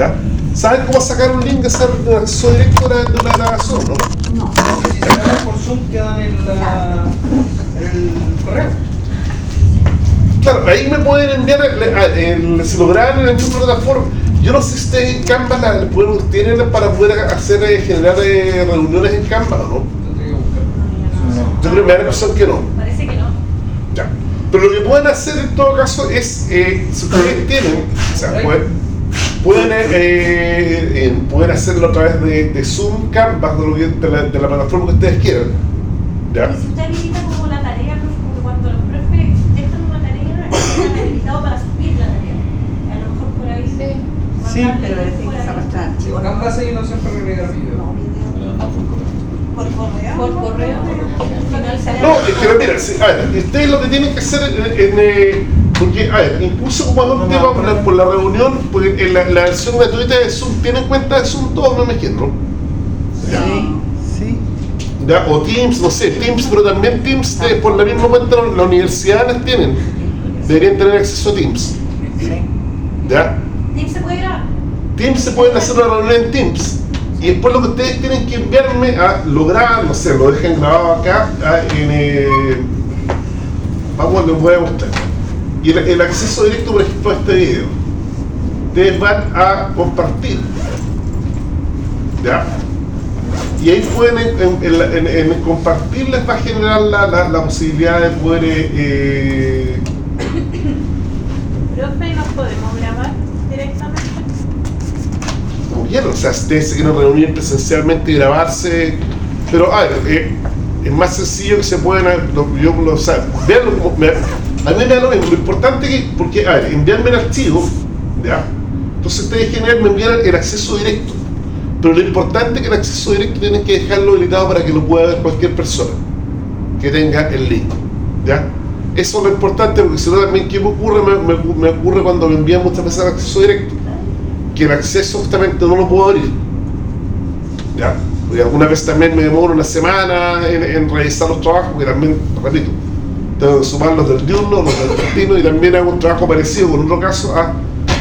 ¿Ya? ¿Saben cómo sacar un link de ese acceso directo de la, la grabación, no? No. Si se por Zoom queda en el, en el correo. Claro, ahí me pueden enviar, el, el, si lo graban en la misma plataforma. Yo no sé si ustedes en Canva la, pueden, tienen para poder hacer, eh, generar eh, reuniones en Canva o no. Yo creo que me da la impresión que no. Parece que no. Ya. Pero lo que pueden hacer en todo caso es, eh, si ustedes tienen, o sea, pueden, pueden, eh, eh, pueden hacerlo a través de, de Zoom, Canvas, de, de la, de la plataforma que ustedes quieran. ¿Ya? Y si usted habilita como la tarea, profe, como cuando los profes dejan una tarea, están habilitados para subir la tarea. A lo mejor por ahí se. Sí, pero tienes que ahí. arrastrar Si archivo. en Canvas hay una opción para agregar video. No, video. Por correo. Por correo. No, es que mira, sí, a ver, ustedes lo que tienen que hacer en, en, eh, porque, a ver, incluso como un tema por la, por la reunión, porque en la, la versión gratuita de Zoom tienen cuenta de Zoom todos, no me ejemplo. Ya. Sí, sí. Ya, o Teams, no sé, Teams, pero también Teams de- por la misma cuenta las universidades tienen. Deberían tener acceso a Teams. Sí. ¿Ya? Teams se puede grabar. Teams se pueden hacer una reunión en Teams. Y después lo que ustedes tienen que enviarme a lograr, no sé, lo dejen grabado acá a- en eh, vamos les voy a mostrar. Y el, el acceso directo, por ejemplo, a este video. Ustedes van a compartir. ¿Ya? Y ahí pueden, en, en- en la- en- en compartir les va a generar la, la- la posibilidad de poder eh, Profe, ¿nos podemos grabar directamente? como quieran, o sea, ustedes se quieren reunir presencialmente y grabarse, pero a ver, eh, es más sencillo que se puedan, lo- yo lo, o sea, como, me- a mí me da lo mismo, lo importante que, porque, a ver, enviarme el archivo, ¿ya? Entonces ustedes generan, me envían el acceso directo, pero lo importante es que el acceso directo tienen que dejarlo habilitado para que lo pueda ver cualquier persona que tenga el link, ¿ya? Eso es lo importante, porque si no también, ¿qué me ocurre? Me, me- ocurre cuando me envían muchas veces el acceso directo que el acceso justamente no lo puedo abrir. ¿Ya? Porque alguna vez también me demoro una semana en, en revisar los trabajos, que también, repito, tengo que sumar los del diurno, los del destino y también hago un trabajo parecido con otro caso a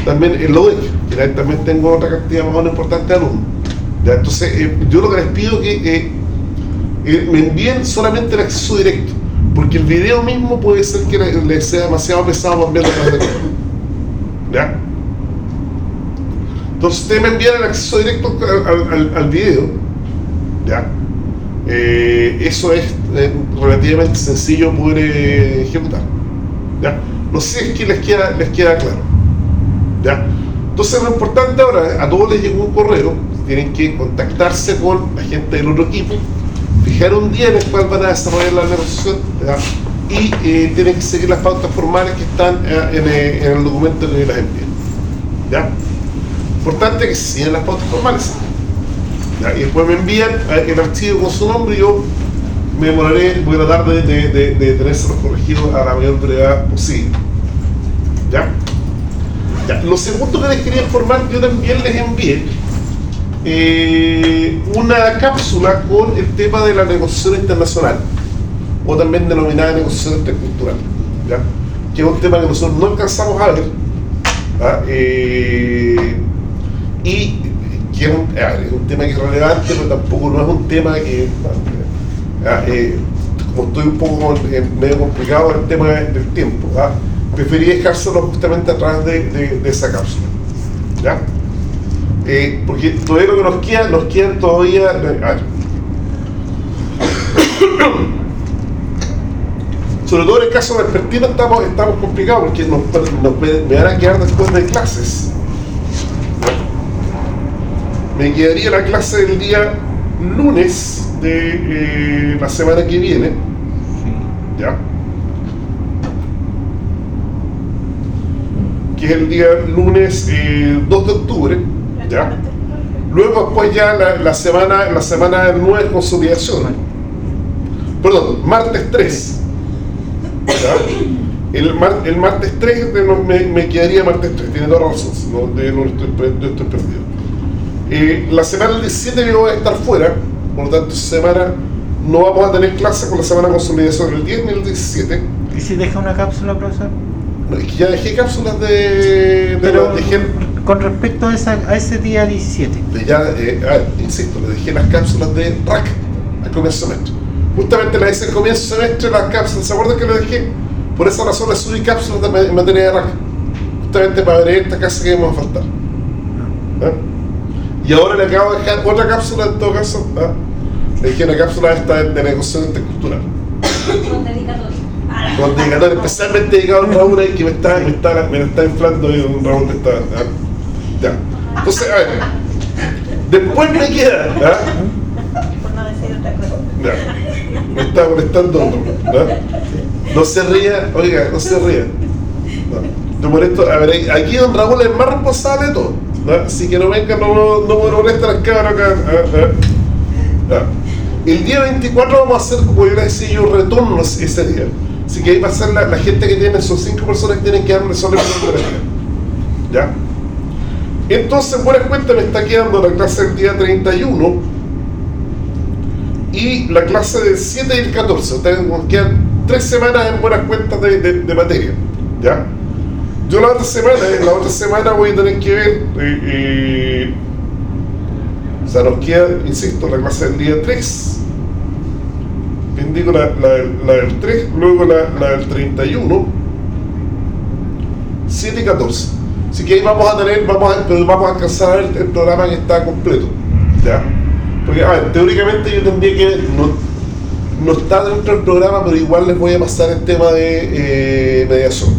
también que ahí también tengo otra cantidad más o menos importante de alumnos. ¿Ya? Entonces, eh, yo lo que les pido es que eh, eh, me envíen solamente el acceso directo, porque el video mismo puede ser que le, le sea demasiado pesado para enviarlo ¿Ya? Entonces ustedes me envían el acceso directo al, al, al video. ¿Ya? Eh, eso es eh, relativamente sencillo poder eh, ejecutar. ¿Ya? No sé si es que les queda, les queda claro. ¿Ya? Entonces lo importante ahora, a todos les llegó un correo, tienen que contactarse con la gente del otro equipo, fijar un día en el cual van a desarrollar la negociación y tienen que seguir las pautas formales que están en, el documento que les envían. ¿Ya? Importante que se sigan las pautas formales. Y después me envían el archivo con su nombre y yo me demoraré, voy a tratar de, de, de, corregidos a la mayor brevedad posible. ¿Ya? Ya, Lo segundo que les quería informar, yo también les envié eh, una cápsula con el tema de la negociación internacional o también denominada negociación intercultural, ¿ya? que es un tema que nosotros no alcanzamos a ver ¿ah? Eh, y que es un, tema que es relevante, pero tampoco no es un tema que, eh, como estoy un poco eh, medio complicado el tema del tiempo, ¿ah? preferí dejárselo justamente a través de, de- de esa cápsula. ¿ya? Eh, porque todavía lo que nos queda, nos quedan todavía. Sobre todo en el caso vespertino estamos, estamos complicados porque nos, nos- van a quedar después de clases. Me quedaría la clase del día lunes de eh, la semana que viene. ¿Ya? Que es el día lunes eh, 2 de octubre. ¿Ya? Luego después ya la, la semana la semana del 9 de consolidación. Perdón, martes 3. ¿Ya? El, mar- el martes 3 de no- me, me quedaría martes 3, tiene dos razones, no, de, no estoy, yo estoy perdido. Eh, la semana del 17 yo voy a estar fuera, por lo tanto semana no vamos a tener clase con la semana de consolidación el 10 ni el 17. ¿Y si deja una cápsula, profesor? No, es que ya dejé cápsulas de, de, Pero con respecto a, esa, a ese día 17. de ya, eh, a ver, insisto, le dejé las cápsulas de rack al comienzo del semestre. Justamente le hice al comienzo del semestre las cápsulas, ¿se acuerdan que le dejé? Por esa razón le subí cápsulas de en materia de rack. Justamente para ver esta casa que vamos a faltar. ¿Ah? Y ahora le acabo de dejar otra cápsula en todo caso. ¿ah? Le dejé una cápsula esta de, de negociación intercultural. Con dedicatoria. Con dedicatoria especialmente dedicado a un Raúl que me está, me está, me está inflando y Raúl me está. ¿ah? Ya. Entonces, a ver. Después me queda. ¿ah? Por no decir otra cosa. Ya. Me está molestando otro. ¿no? No se ría, oiga, no se ría. No. Yo por esto, a ver, aquí don Raúl es más responsable de todo. Así que no venga, no, no me molesta las cabras acá. ah, ah. El día 24 vamos a hacer, como yo les decía, yo retorno ese día. Así que ahí va a ser la, gente que tiene, son cinco personas que tienen que darme sobre la ¿Ya? Entonces, en buenas cuentas, me está quedando la clase del día 31 y la clase del 7 y el 14. Ustedes nos quedan tres semanas en buenas cuentas de, de- de materia. ¿Ya? Yo la otra semana, en la otra semana voy a tener que ver. eh, eh, o sea, nos queda, insisto, la clase del día 3. Indico la, la, la del 3, luego la, la del 31, 7 y 14. Así que ahí vamos a tener, vamos a, vamos a alcanzar ver el programa que está completo. ¿Ya? Porque, a ver, teóricamente yo tendría que. No, no está dentro del programa, pero igual les voy a pasar el tema de eh, mediación.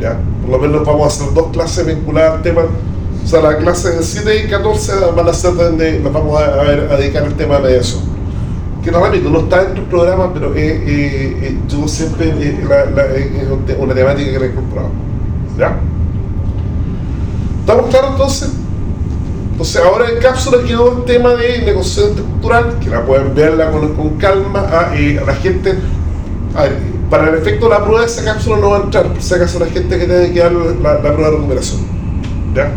¿Ya? Por lo menos vamos a hacer dos clases vinculadas al tema. O sea, la clase del 7 y 14 van a ser donde nos vamos a, ver- a dedicar al tema de mediación. Que no, no está dentro del programa, pero eh, eh, eh, yo siempre eh, es una temática que la he. ¿Ya? ¿Estamos claros entonces? Entonces ahora en cápsula quedó el tema de negociación intercultural, que la pueden verla con, con calma a, eh, a la gente. Para el efecto de la prueba de esa cápsula no va a entrar, por si acaso la gente que tiene que dar la, la prueba de recuperación. ¿Ya?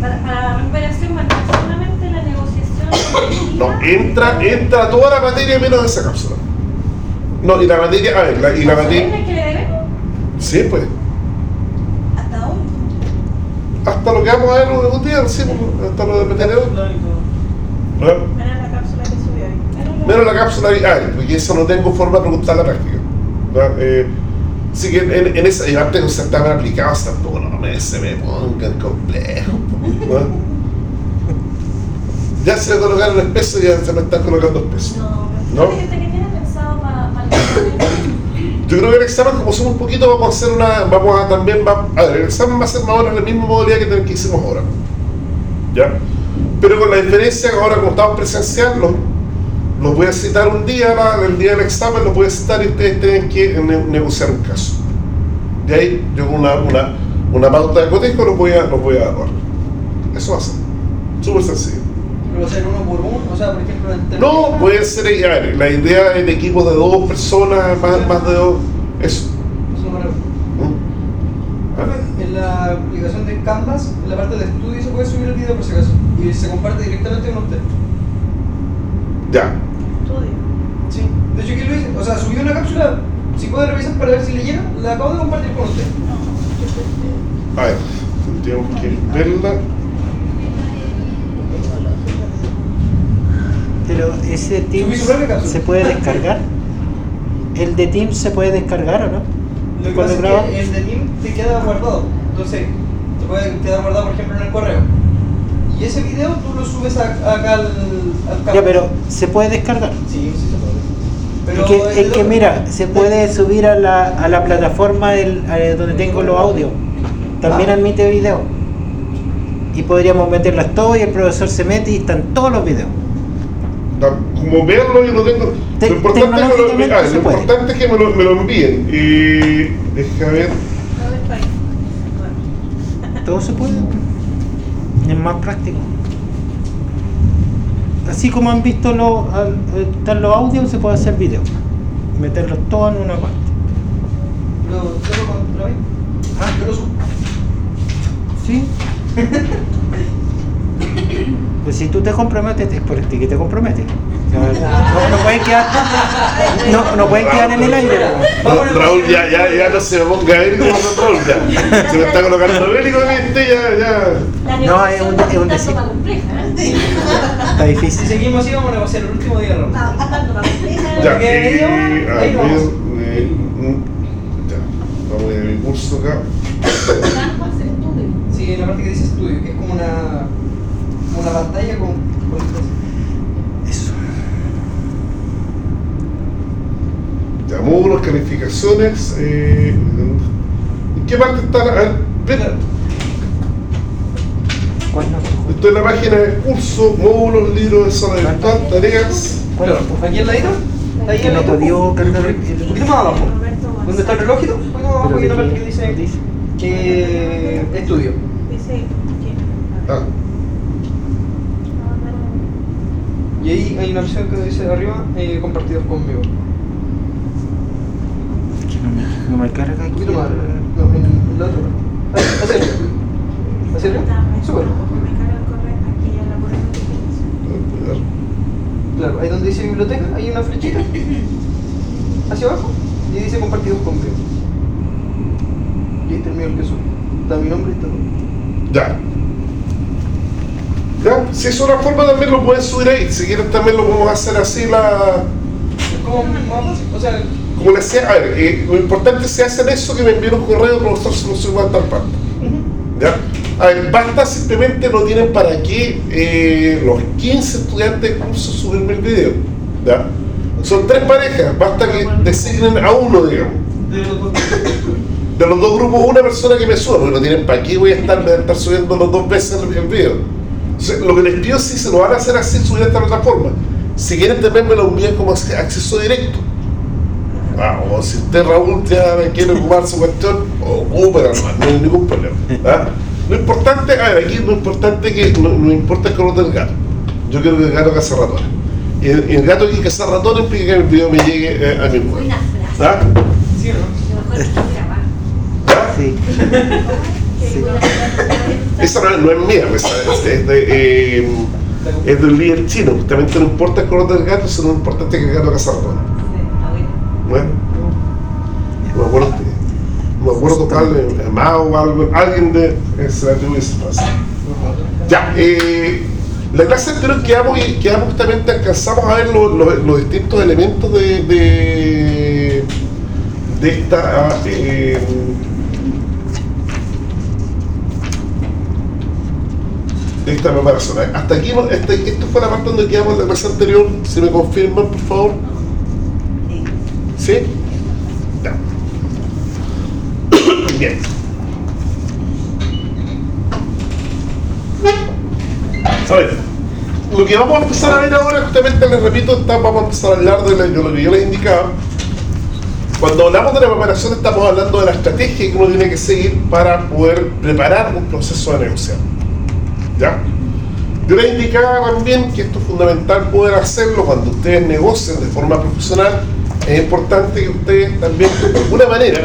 Para, para la recuperación, bueno, solamente la negociación. No, entra, entra toda la materia menos esa cápsula. No, y la materia, a ver, la, y la materia. que le debemos? Sí, pues. Hasta hoy. Hasta lo que vamos a ver un día, sí, pues, hasta lo de. ¿no? Menos la cápsula que subió ahí. Menos la cápsula de ah, porque eso no tengo forma de preguntar la práctica. ¿No? Eh, así que en, en esa, y aparte no se estaban aplicados tampoco, no me, se me pongan complejo. ¿no? Ya se me colocaron el peso y ya se me están colocando el peso. No, ¿No? pero examen. Yo creo que el examen, como somos un poquito, vamos a hacer una. Vamos a también. Va, a ver, el examen va a ser más o menos la misma modalidad que, que hicimos ahora. ¿Ya? Pero con la diferencia que ahora, como estamos presencial, los, los voy a citar un día, la- el día del examen, los voy a citar y ustedes tienen que ne- negociar un caso. De ahí, yo con una, una, una pauta de cotejo los voy a, los voy a evaluar. Eso va a ser. Súper sencillo. Pero hacer uno por uno, o sea, por ejemplo, entre No, puede ser, a ver, la idea es de equipos de dos personas, más, más de dos. Eso. ¿Mm? En la aplicación de Canvas, en la parte de estudio se puede subir el video por si acaso. Y se comparte directamente con usted. Ya. Estudio. Sí. De hecho, aquí lo hice. O sea, subí una cápsula. Si puede revisar para ver si le llega, la acabo de compartir con usted. A ver, tendríamos que verla. Pero ese Subí Teams se puede descargar. ¿El de Teams se puede descargar o no? Lo que Cuando pasa es grabas- que el de Team te queda guardado. Entonces, te puede quedar guardado, por ejemplo, en el correo. Y ese video tú lo subes a- acá al, al Ya, pero se puede descargar. Sí. Pero es que, es que mira, se puede subir a la, a la plataforma del- eh, donde tengo los audios. También Ah. admite video. Y podríamos meterlas todas y el profesor se mete y están todos los videos. Como verlo, yo lo tengo. Te- lo importante, es que me lo, ah, importante es que me lo, me lo envíen. Y. Deja ver. Todo se puede. Es más práctico. Así como han visto los, están los audios, se puede hacer video. Meterlos todos en una parte. ¿Lo tengo contra mí? Ah. Yo lo subo. ¿Sí? Pues si tú te comprometes, es por ti que te comprometes. No, no pueden quedar, no, no pueden quedar en el aire. Raúl ya, ya, ya no se me ponga a ver como Raúl ya. Se me está colocando bélicamente ya, ya. La No, es un- es un está. ¿eh? Está Si difícil. seguimos así, vamos a negociar el último día, Raúl. Ya, Porque eh, ahí vamos, ahí ver, vamos. eh, mm, ya, vamos a ir a mi curso acá. Sí, en la parte que dice estudio, que es como una, como una pantalla con, con Eso. Ya, módulos, calificaciones. Eh, ¿En qué parte está? A ver, ven. En la página de curso, módulos, libros de sala virtual, tareas. ¿Cuál no? aquí al ladito, ahí Que al no ladito, podía un cargar el- poquito más abajo. Roberto ¿Dónde está el relojito? Un poquito más abajo una de parte que dice que estudio. Dice que. Ah, Y ahí hay una opción que dice arriba, eh, compartidos conmigo. No me, carga Un aquí. poquito más arriba. el- No, en el otro. ¿Hacia arriba? Súper. Claro, ahí donde dice biblioteca, hay una flechita hacia abajo y dice compartidos conmigo. Y ahí termina el que sube. Está mi nombre y está todo. ya. Ya, si es una forma también lo pueden subir ahí. Si quieren también lo podemos hacer así la. Es como más fácil, o sea, Decía, a ver, eh, lo importante es si hacen eso que me envíen un correo, profesor, se lo subo a tal parte. ¿Ya? A ver, basta simplemente no tienen para qué eh, los 15 estudiantes del curso subirme el video. ¿Ya? Son tres parejas, basta que designen a uno, digamos. De los dos grupos, una persona que me suba, porque no tienen para qué voy a estar, a subiendo los dos veces el, video. Entonces, lo que les pido si se lo van a hacer así, subir de esta plataforma. Si quieren también me lo envían como ac- acceso directo. Ah, o si usted Raúl ya quiere ocupar su cuestión, ocúpela no hay ningún problema. ¿ah? Lo importante, a ver, aquí lo importante que no, no importa el color del gato. Yo quiero que el gato caza ratones. Y el, y el gato que caza ratones implica que el video me llegue eh, a mi mujer. Buena frase. ¿Ah? ¿sí o no? ¿Ah? Sí. Frase. Esa no, no es mía, pues, es, es de, eh, es del líder chino. Justamente no importa el color del gato, sino lo importante es que el gato caza ratones. Bueno, no me acuerdo, me acuerdo tocarle Mao o algo, alguien de frase. Ya, eh, la clase anterior quedamos, quedamos justamente, alcanzamos a ver lo- lo- los distintos elementos de, de, esta ah, eh, de esta preparación. Hasta aquí, hasta- esto fue la parte donde quedamos en la clase anterior, si me confirman por favor. ¿Sí? Ya. Bien. A lo que vamos a empezar a ver ahora, justamente les repito, está- vamos a empezar a hablar de, lo que yo les indicaba. Cuando hablamos de la preparación, estamos hablando de la estrategia que uno tiene que seguir para poder preparar un proceso de negociar. ¿Ya? Yo les indicaba también que esto es fundamental poder hacerlo cuando ustedes negocian de forma profesional. Es importante que ustedes también, de alguna manera,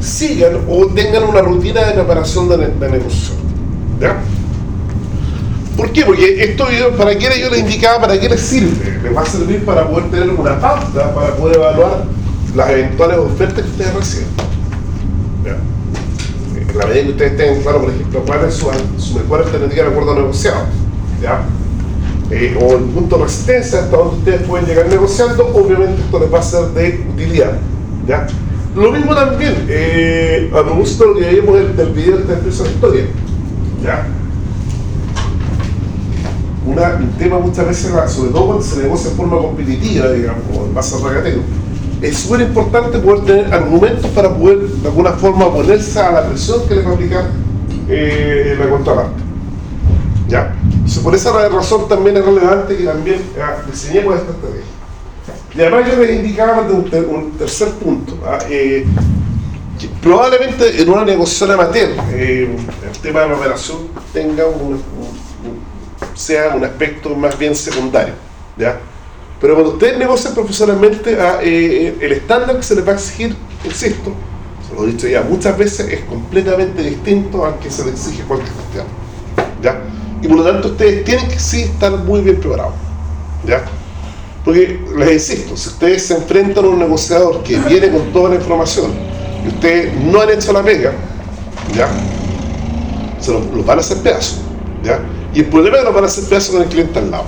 sigan o tengan una rutina de preparación de, de negociación. ¿Ya? ¿Por qué? Porque esto para qué yo les indicaba, para qué les sirve. Les va a servir para poder tener una pauta, para poder evaluar las eventuales ofertas que ustedes reciben. ¿Ya? En la medida que ustedes tengan claro, por ejemplo, cuál es su, su mejor alternativa de acuerdo negociado. ¿Ya? Eh, o el punto de resistencia hasta donde ustedes pueden llegar negociando, obviamente esto les va a ser de utilidad. ¿ya? Lo mismo también, eh, a propósito de lo que vimos del, del video de esta historia. ¿ya? Un tema muchas veces, la- sobre todo cuando se negocia en forma competitiva, digamos, o en base al regateo, es súper importante poder tener argumentos para poder de alguna forma oponerse a la presión que les va a aplicar eh, la contraparte. Por esa razón también es relevante que también ah, diseñemos esta estrategia. Y además yo les indicaba un, ter- un tercer punto. ah, eh, probablemente en una negociación amateur eh, el tema de la operación tenga un, sea un aspecto más bien secundario. ¿ya? Pero cuando ustedes negocian profesionalmente, ah, eh, el estándar que se les va a exigir, insisto, se lo he dicho ya muchas veces, es completamente distinto al que se les exige cualquier cuestión. ¿ya? Y por lo tanto ustedes tienen que sí estar muy bien preparados. ¿Ya? Porque les insisto, si ustedes se enfrentan a un negociador que viene con toda la información y ustedes no han hecho la pega, ¿ya? Se los, van a hacer pedazos, ¿ya? Y el problema es que los van a hacer pedazos con el cliente al lado.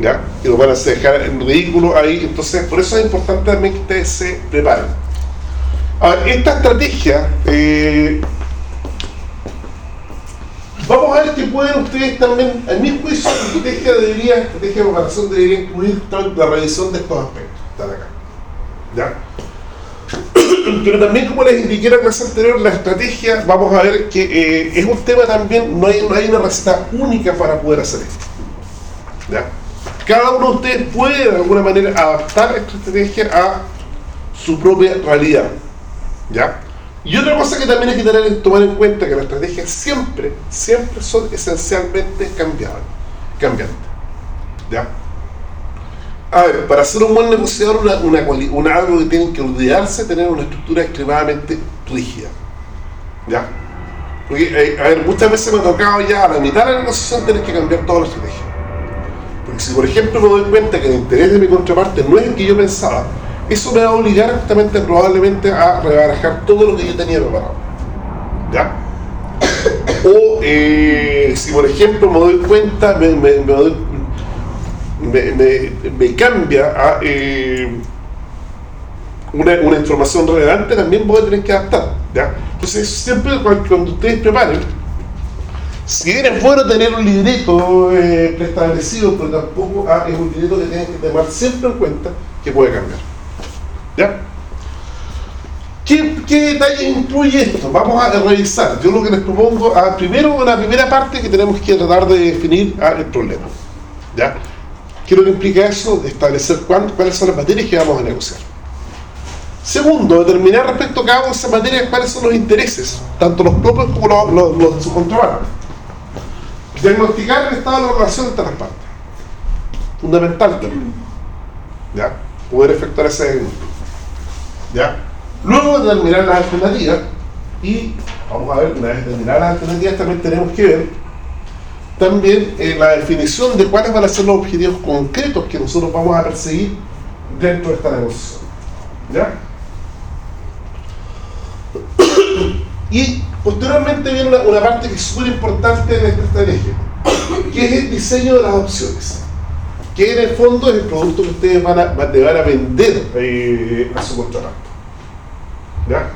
¿Ya? Y los van a dejar en ridículo ahí. Entonces, por eso es importante también que ustedes se preparen. Ahora, esta estrategia, eh, vamos a ver que pueden ustedes también, en mi juicio, la estrategia debería, estrategia de preparación debería incluir la revisión de estos aspectos. Están acá. ¿Ya? Pero también, como les indiqué en la clase anterior, la estrategia, vamos a ver que eh, es un tema también, no hay, no hay una receta única para poder hacer esto. ¿Ya? Cada uno de ustedes puede de alguna manera adaptar esta estrategia a su propia realidad. ¿Ya? Y otra cosa que también hay que tener, tomar en cuenta que las estrategias siempre, siempre son esencialmente cambiables, cambiantes. ¿Ya? A ver, para ser un buen negociador, una, una, algo que tienen que olvidarse tener una estructura extremadamente rígida. ¿Ya? Porque, eh, a ver, muchas veces me ha tocado ya a la mitad de la negociación tener que cambiar toda la estrategia. Porque si, por ejemplo, me doy cuenta que el interés de mi contraparte no es el que yo pensaba, eso me va a obligar justamente probablemente a rebarajar todo lo que yo tenía preparado. ¿Ya? O eh, si, por ejemplo, me doy cuenta, me, cambia eh, una, información relevante, también voy a tener que adaptar. ¿ya? Entonces, siempre cuando, ustedes preparen, si bien es bueno tener un libreto eh, preestablecido, pero tampoco ah, es un libreto que tienen que tomar siempre en cuenta que puede cambiar. ¿Ya? ¿Qué, qué detalles incluye esto? Vamos a revisar. Yo lo que les propongo, ah, primero, una primera parte que tenemos que tratar de definir ah, el problema. ¿Ya? ¿Qué es lo que implica eso? Establecer cuáles son las materias que vamos a negociar. Segundo, determinar respecto a cada una de esas materias cuáles son los intereses, tanto los propios como los, de su contraparte. Diagnosticar el estado de la relación entre las partes. Fundamental también. ¿Ya? Poder efectuar ese. Luego determinar las alternativas y vamos a ver, una vez determinadas las alternativas también tenemos que ver también eh, la definición de cuáles van a ser los objetivos concretos que nosotros vamos a perseguir dentro de esta negociación. ¿Ya? Y posteriormente viene una, parte que es súper importante en esta estrategia, que es el diseño de las opciones. Que en el fondo es el producto que ustedes van a, van- a vender eh, a su contraparte. ¿Ya?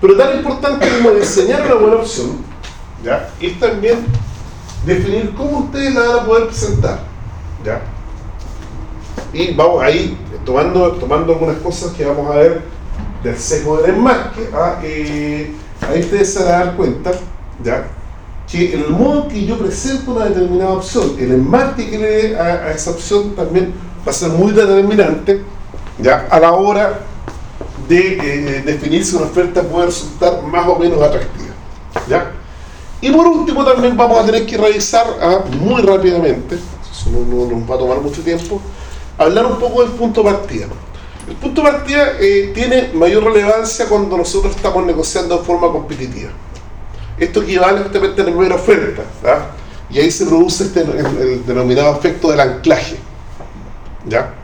Pero tan importante como diseñar una buena opción, ¿ya? es también definir cómo ustedes la van a poder presentar. ¿ya? Y vamos ahí tomando, tomando algunas cosas que vamos a ver del sesgo del enmarque. ah, eh, ahí ustedes se van a dar cuenta ¿ya? Que el modo que yo presento una determinada opción, el enmarque que le a, a esa opción también va a ser muy determinante ¿ya? a la hora de eh, definir si una oferta puede resultar más o menos atractiva. ¿ya? Y por último también vamos a tener que revisar ah, muy rápidamente, eso no, no nos va a tomar mucho tiempo, hablar un poco del punto de partida. El punto de partida eh, tiene mayor relevancia cuando nosotros estamos negociando de forma competitiva. Esto equivale justamente a la primera oferta, ¿ah? y ahí se produce este, el, el denominado efecto del anclaje. ¿ya?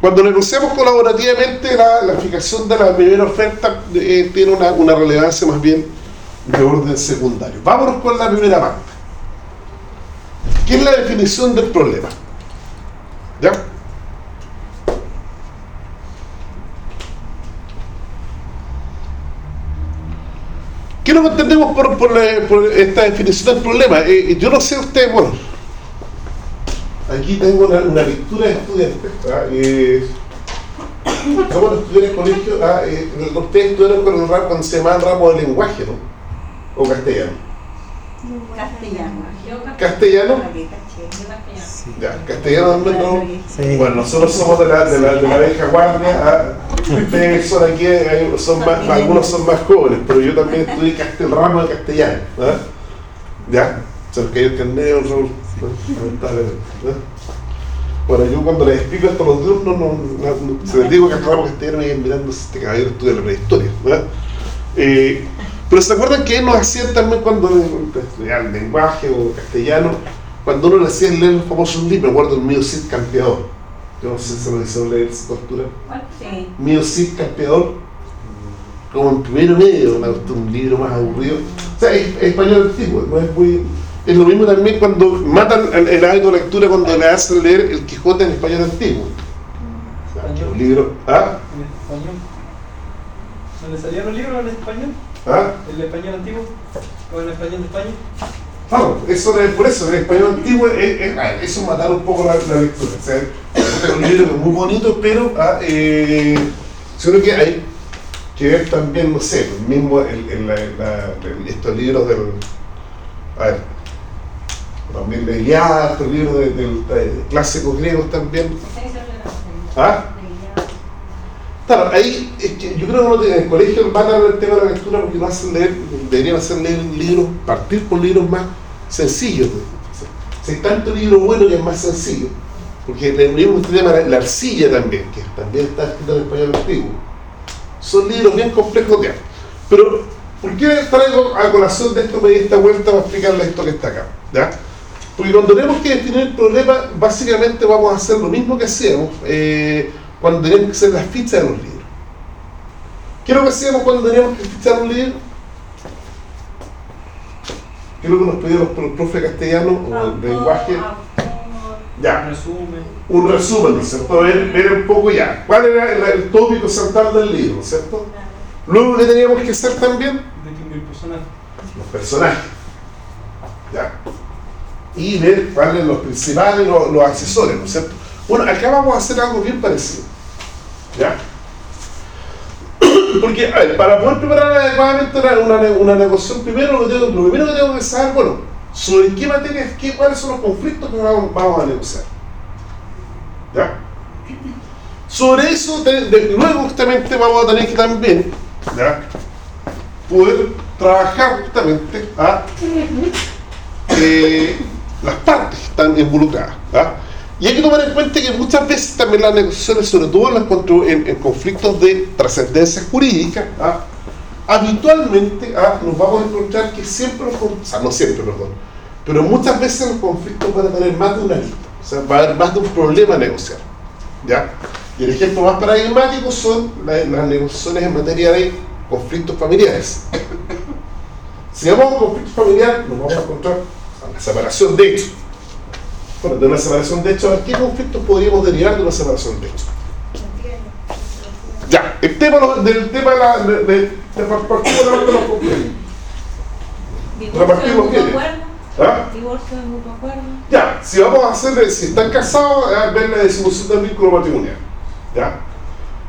Cuando negociamos colaborativamente, la, la fijación de la primera oferta eh, tiene una, una relevancia más bien de orden secundario. Vámonos con la primera parte. ¿Qué es la definición del problema? ¿Ya? ¿Qué es lo que entendemos por, por la- por esta definición del problema? Eh, yo no sé usted, bueno, aquí tengo una, una lectura de estudiantes. ¿ah? Eh, estudié en el colegio, ah, eh, ustedes estudiaron con el ramo cuando se llamaba el ramo de lenguaje, ¿no? O castellano. Castellano. Castellano. Que. Yo. Ya, castellano también, ¿no? Sí. Bueno, nosotros somos de la, de la, de la vieja guardia, ah, ustedes son aquí, hay- son más, algunos son más jóvenes, pero yo también estudié cast- el ramo de castellano. ¿ah? ¿Ya? Se nos cayó el carneo, Raúl. ¿no? Lamentablemente, ¿no? Bueno, yo cuando les explico esto a los alumnos, no, no- no- se les digo que el ramo castellano me vienen mirando si este caballero estudia la prehistoria. ¿verdad? Eh, pero se acuerdan que nos hacían también cuando estudiaban lenguaje o castellano, cuando uno le hacía leer los famosos libros, me acuerdo del mío Cid Campeador. Yo no sé si se lo hizo leer esa. ¿Cuál? Sí. Mío Cid Campeador, como en primero medio, me gustó un libro más aburrido. O sea, es, es español antiguo, no es muy. Es lo mismo también cuando matan el, el hábito de lectura cuando le hacen leer el Quijote en español antiguo. O sea, un libro. ¿Ah? En español. ¿Dónde salían los libros en español? ¿Ah? ¿El español antiguo? ¿O en español de España? Claro, eso es por eso, en español antiguo, es, es- ah, eso matar un poco la, la lectura. O sea, es un libro que es muy bonito, pero ah, eh, seguro que hay que ver también, no sé, el mismo, el, el- la- la- el- estos libros del. A ver, también estos libros de, de clásicos griegos también. ¿Ah? Claro, ahí es que yo creo que uno tiene- en el colegio van a dar el tema de la lectura porque no hacen leer, deberían hacer leer libros, partir por libros más sencillos. Si hay tanto libro bueno que es más sencillo, porque libro que se llama La Arcilla también, que también está escrito en español antiguo. Son libros bien complejos de Pero, ¿por qué traigo a colación de esto, me di esta vuelta para explicarle esto que está acá? ¿ya? Porque cuando tenemos que definir el problema, básicamente vamos a hacer lo mismo que hacíamos eh, cuando teníamos que hacer las fichas de los libros. ¿Qué es lo que hacíamos cuando teníamos que fichar un libro? ¿Qué es lo que nos pedían los, los profes castellanos o el lenguaje? Ya, Resumen. un resumen, ¿no es cierto? Ver, ver un poco ya. ¿Cuál era el, el tópico central del libro, ¿no es cierto? Luego, ¿qué teníamos que hacer también? Los personajes. ¿Ya? Y ver cuáles son los principales, los, los accesorios, ¿no es cierto? Bueno, acá vamos a hacer algo bien parecido. ¿Ya? Porque, a ver, para poder preparar adecuadamente una, una, ne- una negociación, primero lo, primero que tengo que saber, bueno, sobre qué materias, qué, cuáles son los conflictos que vamos, vamos a negociar. ¿Ya? Sobre eso, luego justamente vamos a tener que también, ¿ya? poder trabajar justamente a eh, las partes que están involucradas. ¿ah? Y hay que tomar en cuenta que muchas veces también las negociaciones, sobre todo en, las en- en conflictos de trascendencia jurídica, ¿ah? habitualmente ¿ah? nos vamos a encontrar que siempre, los o sea, no siempre, perdón, pero muchas veces los conflictos van a tener más de una lista, o sea, va a haber más de un problema a negociar. ¿ya? Y el ejemplo más paradigmático son la- las negociaciones en materia de conflictos familiares. Si vamos a un conflicto familiar, nos vamos a encontrar a la separación de hechos. Bueno, de una separación de hechos, a qué conflictos podríamos derivar de una separación de hechos. Ya, el tema del tema de la. De, de, los conflictos. De mutuo bienes. acuerdo. ¿Ah? Divorcio de mutuo acuerdo. Ya, si vamos a hacer, si están casados, eh, ver la disolución del vínculo matrimonial. ¿Ya?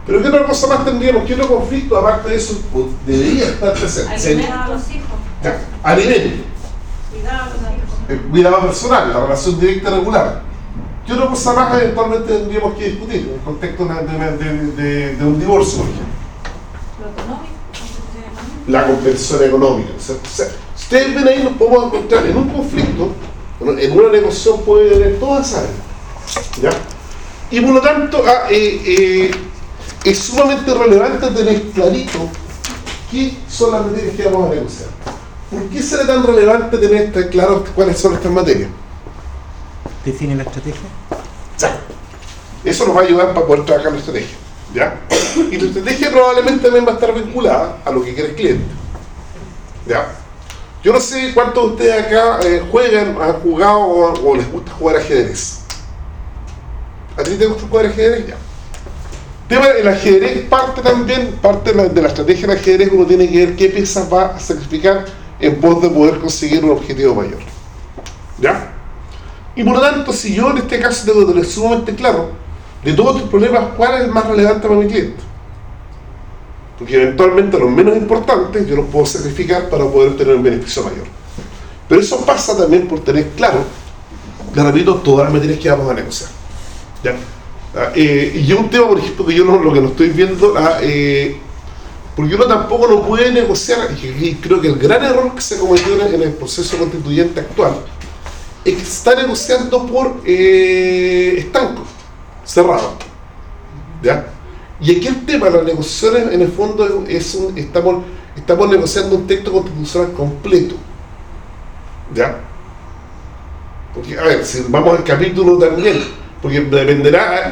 Pero ¿qué otra cosa más tendríamos? ¿Qué otro conflicto, aparte de eso, debería estar presente? A los hijos. Ya, alimento. Cuidado los. El cuidado personal, la relación directa y regular. ¿Qué otra cosa más eventualmente tendríamos que discutir en el contexto de, un divorcio, por ejemplo? Lo económico. La compensación económica. O sea, o sea, ustedes ven ahí, nos podemos encontrar en un conflicto, en una negociación puede tener todas esas áreas. ¿ya? Y por lo tanto, ah, eh, eh, es sumamente relevante tener clarito qué son las materias que vamos a negociar. ¿Por qué será tan relevante tener claro cuáles son estas materias? Define la estrategia. Ya. Eso nos va a ayudar para poder trabajar la estrategia. ¿Ya? Y tu estrategia probablemente también va a estar vinculada a lo que quiere el cliente. ¿Ya? Yo no sé cuántos de ustedes acá eh, juegan, han jugado o, o les gusta jugar ajedrez. ¿A ti te gusta jugar ajedrez? Ya. Tema, el ajedrez parte también, parte de la, de la estrategia del ajedrez, uno tiene que ver qué piezas va a sacrificar en pos de poder conseguir un objetivo mayor. ¿Ya? Y por lo tanto, si yo en este caso tengo que tener sumamente claro de todos estos problemas, cuál es el más relevante para mi cliente. Porque eventualmente los menos importantes yo los puedo sacrificar para poder obtener un beneficio mayor. Pero eso pasa también por tener claro, le repito, todas las materias que vamos a negociar. ¿Ya? Ah, eh, y un tema, por ejemplo, que yo lo que no estoy viendo, ah, eh, porque uno tampoco no puede negociar, y, creo que el gran error que se cometió en el- proceso constituyente actual, es que está negociando por eh, estanco, cerrado. ¿Ya? Y aquí el tema de las negociaciones, en el fondo, es un, estamos, estamos negociando un texto constitucional completo. ¿Ya? Porque, a ver, si vamos al capítulo también, porque dependerá,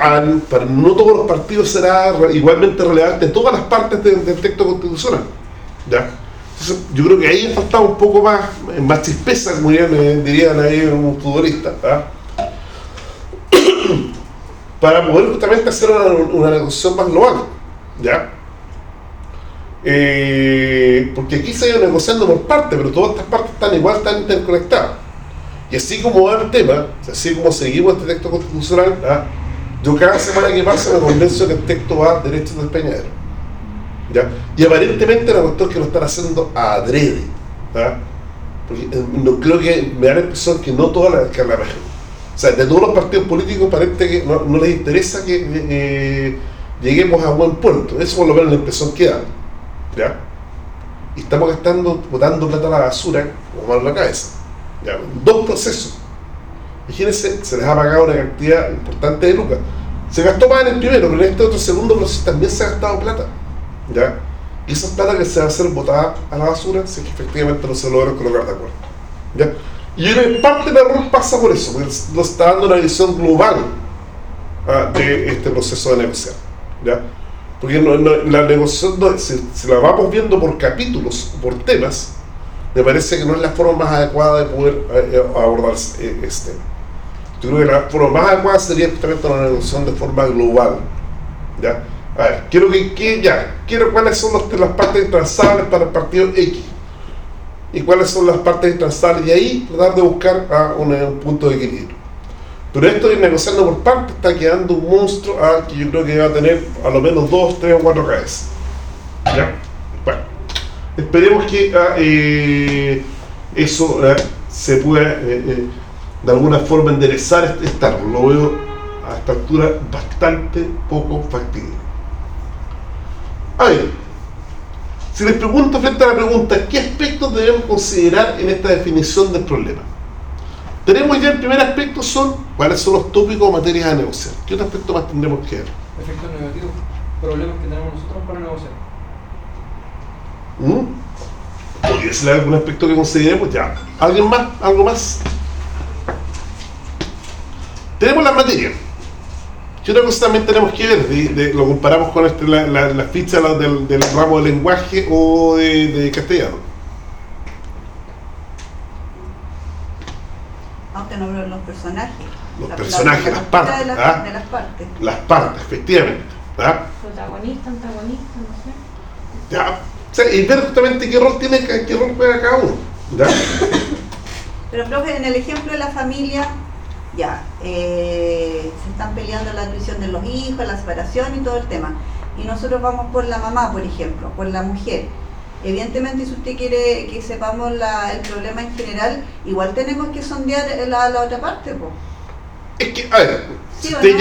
para no todos los partidos será igualmente relevante todas las partes de- del texto constitucional. ¿ya? Yo creo que ahí faltaba un poco más, más chispeza, como dirían, eh, dirían ahí un futbolista. ¿ah? para poder justamente hacer una, negociación más global. ¿ya? Eh, porque aquí se ha ido negociando por partes, pero todas estas partes están igual, están interconectadas. Y así como va el tema, así como seguimos este texto constitucional, ¿ah? yo cada semana que pasa me convenzo que el texto va derecho del peñadero. ¿ya? Y aparentemente la cuestión es que lo están haciendo a adrede. ¿ah? Porque eh, no, creo que me da la impresión que no todas las que la o sea, de todos los partidos políticos parece que no, les interesa que eh, lleguemos a buen puerto. Eso por lo menos la impresión que da. ¿ya? Y estamos gastando, botando plata a la basura, como en la cabeza. Dos procesos. Imagínense, se les ha pagado una cantidad importante de lucas. Se gastó más en el primero, pero en este otro segundo proceso también se ha gastado plata. ¿ya? Y esa plata que se va a hacer botada a la basura si efectivamente no se logra colocar de acuerdo. ¿ya? Y que parte del error pasa por eso, porque nos está dando una visión global ah, de este proceso de negociar. ¿ya? Porque no- no- la negociación, no- si la vamos viendo por capítulos, por temas, me parece que no es la forma más adecuada de poder eh, eh, abordar eh, este tema. Yo creo que la forma más adecuada sería justamente una negociación de forma global. ¿ya? A ver, quiero que, que- ya, quiero cuáles son los- las partes intransables para el partido X y cuáles son las partes intransables y ahí tratar de buscar ah, un, un punto de equilibrio. Pero esto de negociando por partes está quedando un monstruo ah, que yo creo que va a tener a lo menos dos, tres o cuatro cabezas. ¿Ya? Esperemos que ah, eh, eso ah, se pueda eh, eh, de alguna forma enderezar este estado. Lo veo a esta altura bastante poco factible. A ver, si les pregunto frente a la pregunta, ¿qué aspectos debemos considerar en esta definición del problema? Tenemos ya el primer aspecto son cuáles son los tópicos o materias a negociar. ¿Qué otro aspecto más tendremos que ver? Efectos negativos, problemas que tenemos nosotros para negociar. ¿Mm? ¿Podría ser algún aspecto que consideremos? Ya. ¿Alguien más? ¿Algo más? Tenemos las materias. ¿Qué otra cosa también tenemos que ver? De- de- lo comparamos con este, la, la, la ficha la del, del ramo de lenguaje o de, de castellano. Aunque no los personajes. Los La- personajes, la- las la partes, de las, ¿ah? de las partes. Las partes, efectivamente. ¿ah? Protagonista, antagonista, no sé. Ya. O sea, y ver justamente qué rol tiene, qué rol juega cada uno. ¿ya? Pero profe, en el ejemplo de la familia, ya, eh, se están peleando la admisión de los hijos, la separación y todo el tema. Y nosotros vamos por la mamá, por ejemplo, por la mujer. Evidentemente, si usted quiere que sepamos la- el problema en general, igual tenemos que sondear la, la otra parte, po. Es que, a ver, ¿Sí no? le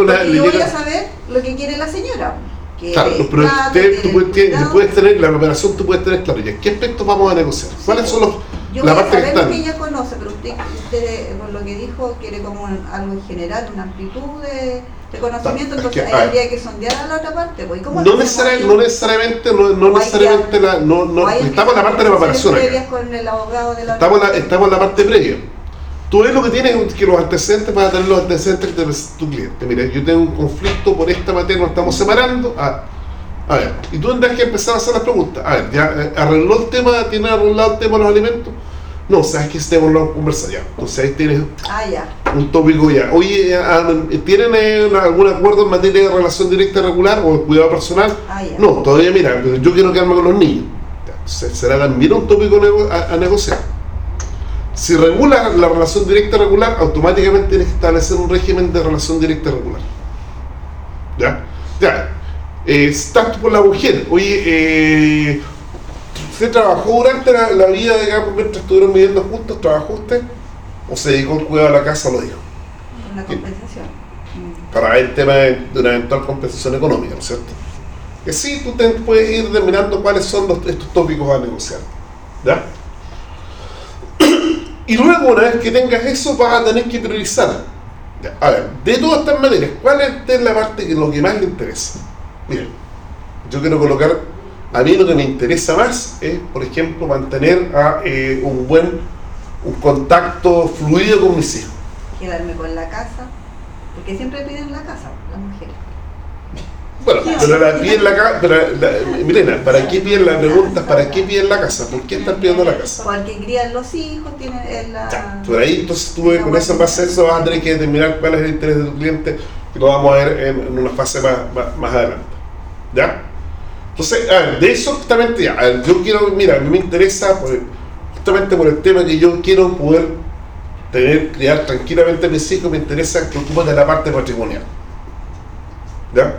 una. Porque le yo voy llega- a saber lo que quiere la señora. Que Claro, pero usted, tú, puedes, tienes- puedes tener, la preparación tú puedes tener claro ya. ¿Qué aspectos vamos a negociar? ¿Cuáles son los, Yo la parte que están? que ella conoce, pero usted, usted, por lo que dijo, quiere como un- algo en general, una amplitud de, de conocimiento, que, entonces habría que sondear a la otra parte. Pues, ¿y cómo No, lo necesari- hacemos? no necesariamente, no, no necesariamente la. No, no, estamos en la parte de la preparación Estamos en la, estamos en la parte previa. Tú ves lo que tienes es que los antecedentes van a tener los antecedentes que te presenta tu cliente. Mira, yo tengo un conflicto por esta materia, nos estamos separando. Ah, a ver, y tú tendrás que empezar a hacer las preguntas. A ver, ¿ya eh, arregló el tema? ¿Tiene arreglado el tema de los alimentos? No, sabes que este a conversar ya. Entonces ahí tienes Ah, ya. un tópico ya. Oye, ah, ¿tienen eh, algún acuerdo en materia de relación directa y regular o de cuidado personal? Ah, ya. No, todavía mira, yo quiero quedarme con los niños. Será también un tópico a negociar. Si regula la relación directa y regular, automáticamente tienes que establecer un régimen de relación directa y regular. ¿Ya? Ya. Eh, estás tú con la mujer. Oye, eh, ¿usted trabajó durante la, la vida, digamos, mientras estuvieron viviendo juntos? ¿Trabajó usted? ¿O se dedicó al cuidado de la casa, lo dijo? Una compensación. Para el tema de, de una eventual compensación económica, ¿no es cierto? Que sí, tú te puedes ir determinando cuáles son los- estos tópicos a negociar. ¿Ya? Y luego, una vez que tengas eso, vas a tener que priorizar. A ver, de todas estas materias, ¿cuál es la parte que lo que más le interesa? Miren, yo quiero colocar, a mí lo que me interesa más es, por ejemplo, mantener a, eh, un buen un contacto fluido con mis hijos. Quedarme con la casa. Porque siempre piden la casa, las mujeres. Bueno, pero la piden la casa, Milena, ¿para qué piden la pregunta? ¿Para qué piden la casa? ¿Por qué están pidiendo la casa? Porque crían los hijos, tienen eh, la... Ya, por ahí entonces tú con eso, en base a eso vas a tener que determinar cuál es el interés de tu cliente y lo vamos a ver en, en una fase más, más, más adelante. ¿Ya? Entonces, a ver, de eso justamente ya, ver, yo quiero, mira, a mí me interesa por el- justamente por el tema que yo quiero poder tener, criar tranquilamente a mis hijos, me interesa que ocupen de la parte patrimonial. ¿Ya?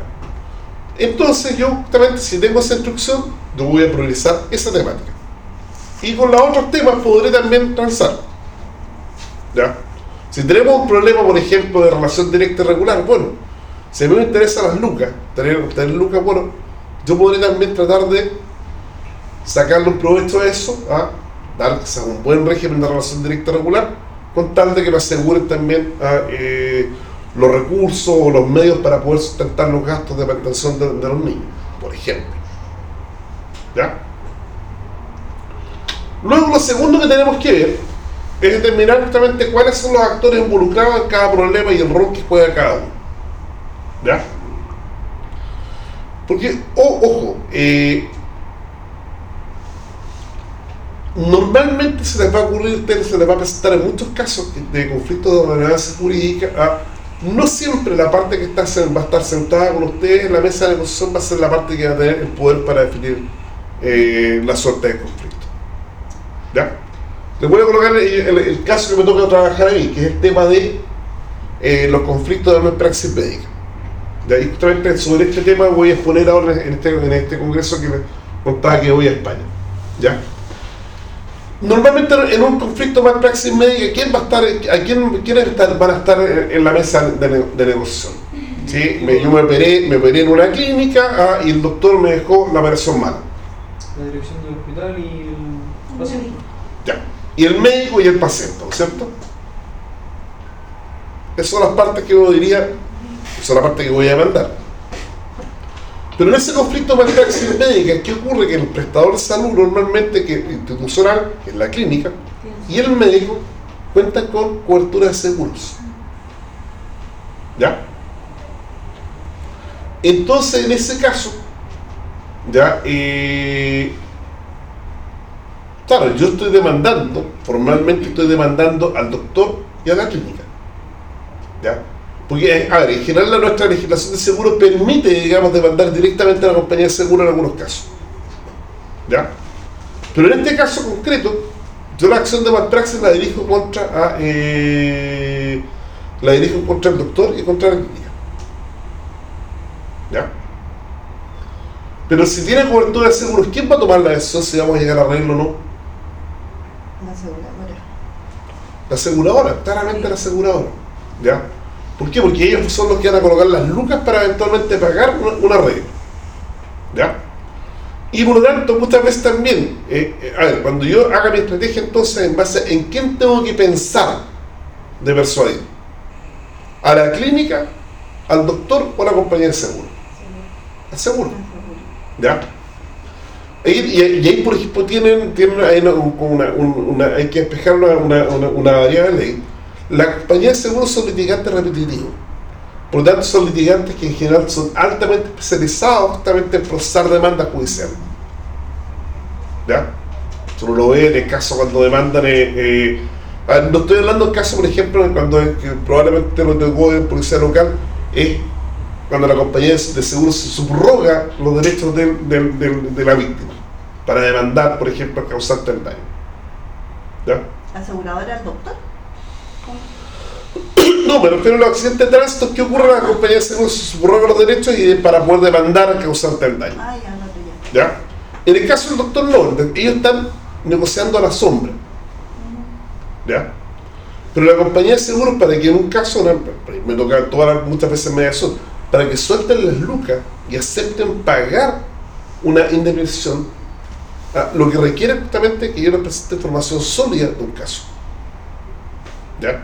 Entonces yo justamente si tengo esa instrucción, yo voy a priorizar esa temática. Y con los otros temas podré también transar. ¿Ya? Si tenemos un problema, por ejemplo, de relación directa y regular, bueno, si me interesan las lucas, tener, tener lucas, bueno, yo podré también tratar de sacarle un provecho a eso, a dar quizás un buen régimen de relación directa regular, con tal de que me aseguren también a, eh, los recursos o los medios para poder sustentar los gastos de mantención de, los niños, por ejemplo. ¿Ya? Luego lo segundo que tenemos que ver es determinar justamente cuáles son los actores involucrados en cada problema y el rol que juega cada uno. ¿Ya? Porque, ojo, eh, normalmente se les va a ocurrir, se les va a presentar en muchos casos de conflictos de relevancia jurídica a no siempre la parte que está, va a estar sentada con ustedes en la mesa de negociación va a ser la parte que va a tener el poder para definir eh, la suerte del conflicto. ¿Ya? Les voy a colocar el, caso que me toca trabajar ahí, que es el tema de eh, los conflictos de la praxis médica. ¿Ya? Y justamente sobre este tema voy a exponer ahora en este, en este congreso que les contaba que voy a España. ¿Ya? Normalmente en un conflicto más praxis médica, ¿quién va a estar, a quién, quiénes van a estar en la mesa de, de negociación? ¿Sí? Me- yo me operé, me operé en una clínica ah, y el doctor me dejó la operación mala. La dirección del hospital y el paciente. Ya. Y el médico y el paciente, ¿no es cierto? Esas son las partes que yo diría, esas son las partes que voy a mandar. Pero en ese conflicto de praxis médica, ¿qué ocurre? Que el prestador de salud normalmente, que institucional, que es la clínica, y el médico cuentan con cobertura de seguros. ¿Ya? Entonces, en ese caso, ya, eh, claro, yo estoy demandando, formalmente estoy demandando al doctor y a la clínica. ¿Ya? Porque, a ver, en general la- nuestra legislación de seguro permite, digamos, demandar directamente a la compañía de seguro en algunos casos. ¿Ya? Pero en este caso concreto, yo la acción de malpraxis la dirijo contra a, eh, la dirijo contra el doctor y contra la clínica. ¿Ya? Pero si tiene cobertura de seguros, ¿quién va a tomar la decisión si vamos a llegar a arreglo o no? La aseguradora. La aseguradora, claramente la aseguradora. ¿Ya? ¿Por qué? Porque ellos son los que van a colocar las lucas para eventualmente pagar una, arreglo. ¿Ya? Y por lo tanto, muchas veces también, eh, eh, a ver, cuando yo haga mi estrategia, entonces, en base a en quién tengo que pensar de persuadir. ¿A la clínica, al doctor o a la compañía de seguro? Al seguro. ¿Ya? Y, y- y ahí, por ejemplo, tienen, tienen hay, una, una- un- una- hay que despejar una, variable ley. Las compañías de seguros son litigantes repetitivos. Por lo tanto, son litigantes que en general son altamente especializados justamente en procesar demandas judiciales. ¿Ya? Eso uno lo ve en el caso cuando demandan. eh, eh, no estoy hablando del caso, por ejemplo, cuando probablemente lo tocó en policía local, es cuando la compañía de seguros se subroga los derechos de la víctima para demandar, por ejemplo, causante del daño. ¿Ya? ¿La aseguradora al doctor? No, me refiero a los accidentes de tránsito que ocurren a la compañía de seguros se subroga los derechos y para poder demandar al causante del daño. Ah, ya. En el caso del doctor no, ellos están negociando a la sombra. ¿Ya? Pero la compañía de seguros, para que en un caso, me toca todas las- muchas veces mediación, para que suelten las lucas y acepten pagar una indemnización, ah, lo que requiere justamente que yo les presente información sólida de un caso. ¿Ya?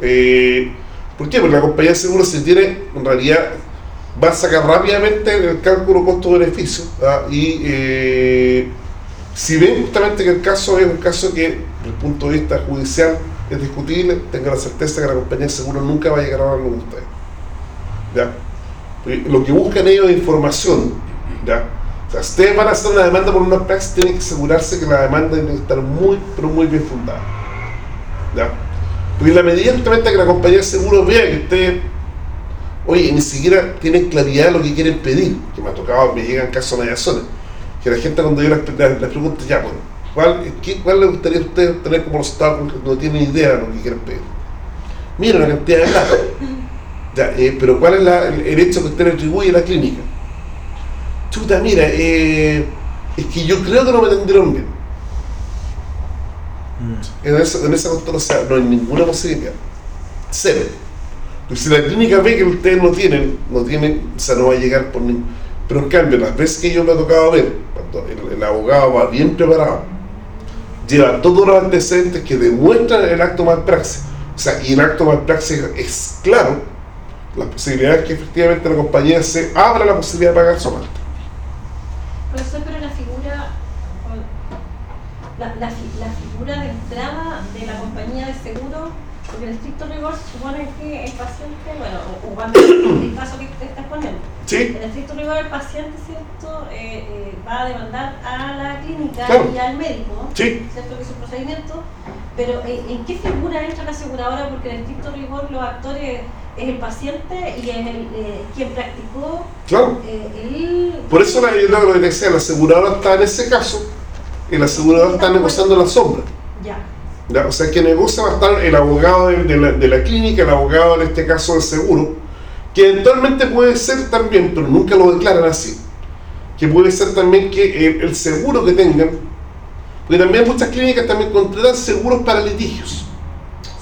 Eh, ¿Por qué? Porque la compañía de seguros se tiene, en realidad, va a sacar rápidamente el cálculo costo-beneficio ¿ah? y eh, si ven justamente que el caso es un caso que desde el punto de vista judicial es discutible, tenga la certeza que la compañía de seguro nunca va a llegar a hablar con ustedes. ¿Ya? Porque Lo que buscan ellos es información. ¿ya? O sea, ustedes van a hacer una demanda por una praxis, tienen que asegurarse que la demanda tiene que estar muy, pero muy bien fundada. ¿Ya? Porque en la medida justamente que la compañía de seguros vea que ustedes, oye, ni siquiera tienen claridad de lo que quieren pedir, que me ha tocado, me llegan casos de mediaciones, que la gente cuando yo les, les, les pregunto, ya, bueno, ¿cuál, qué, ¿cuál le gustaría a ustedes tener como resultado? Porque no tienen idea de lo que quieren pedir. Mira la cantidad de plata. Ya, eh, pero ¿cuál es el, el hecho que usted le atribuye a la clínica? Chuta, mira, eh, es que yo creo que no me atendieron bien. En esa, en esa cuestión, o sea, no hay ninguna posibilidad. Cero. Porque si la clínica ve que ustedes no tienen, no tienen, o sea, no va a llegar por ningún... Pero en cambio, las veces que yo me ha tocado ver, cuando el, el abogado va bien preparado, lleva todos los antecedentes que demuestran el acto malpraxis. O sea, y el acto malpraxis es claro, las posibilidades que efectivamente la compañía se abra la posibilidad de pagar su amante. Profesor, pero la, la, la figura de entrada de la compañía de seguro, porque en estricto rigor se supone que el paciente, bueno, o, cuando el caso que usted está poniendo, ¿Sí? en estricto rigor el paciente, ¿cierto?, eh, eh, va a demandar a la clínica Claro. y al médico, Sí. ¿cierto?, que es un procedimiento, pero eh, ¿en qué figura entra la aseguradora? Porque en estricto rigor los actores es el paciente y es el, eh, quien practicó Claro. eh, el... Por eso la, lo que decía, la aseguradora está en ese caso, y la aseguradora está negociando la sombra. Ya. ¿ya? O sea, que negocia va a estar el abogado de, de la, de la clínica, el abogado en este caso del seguro, que eventualmente puede ser también, pero nunca lo declaran así, que puede ser también que el, el seguro que tengan, porque también muchas clínicas también contratan seguros para litigios,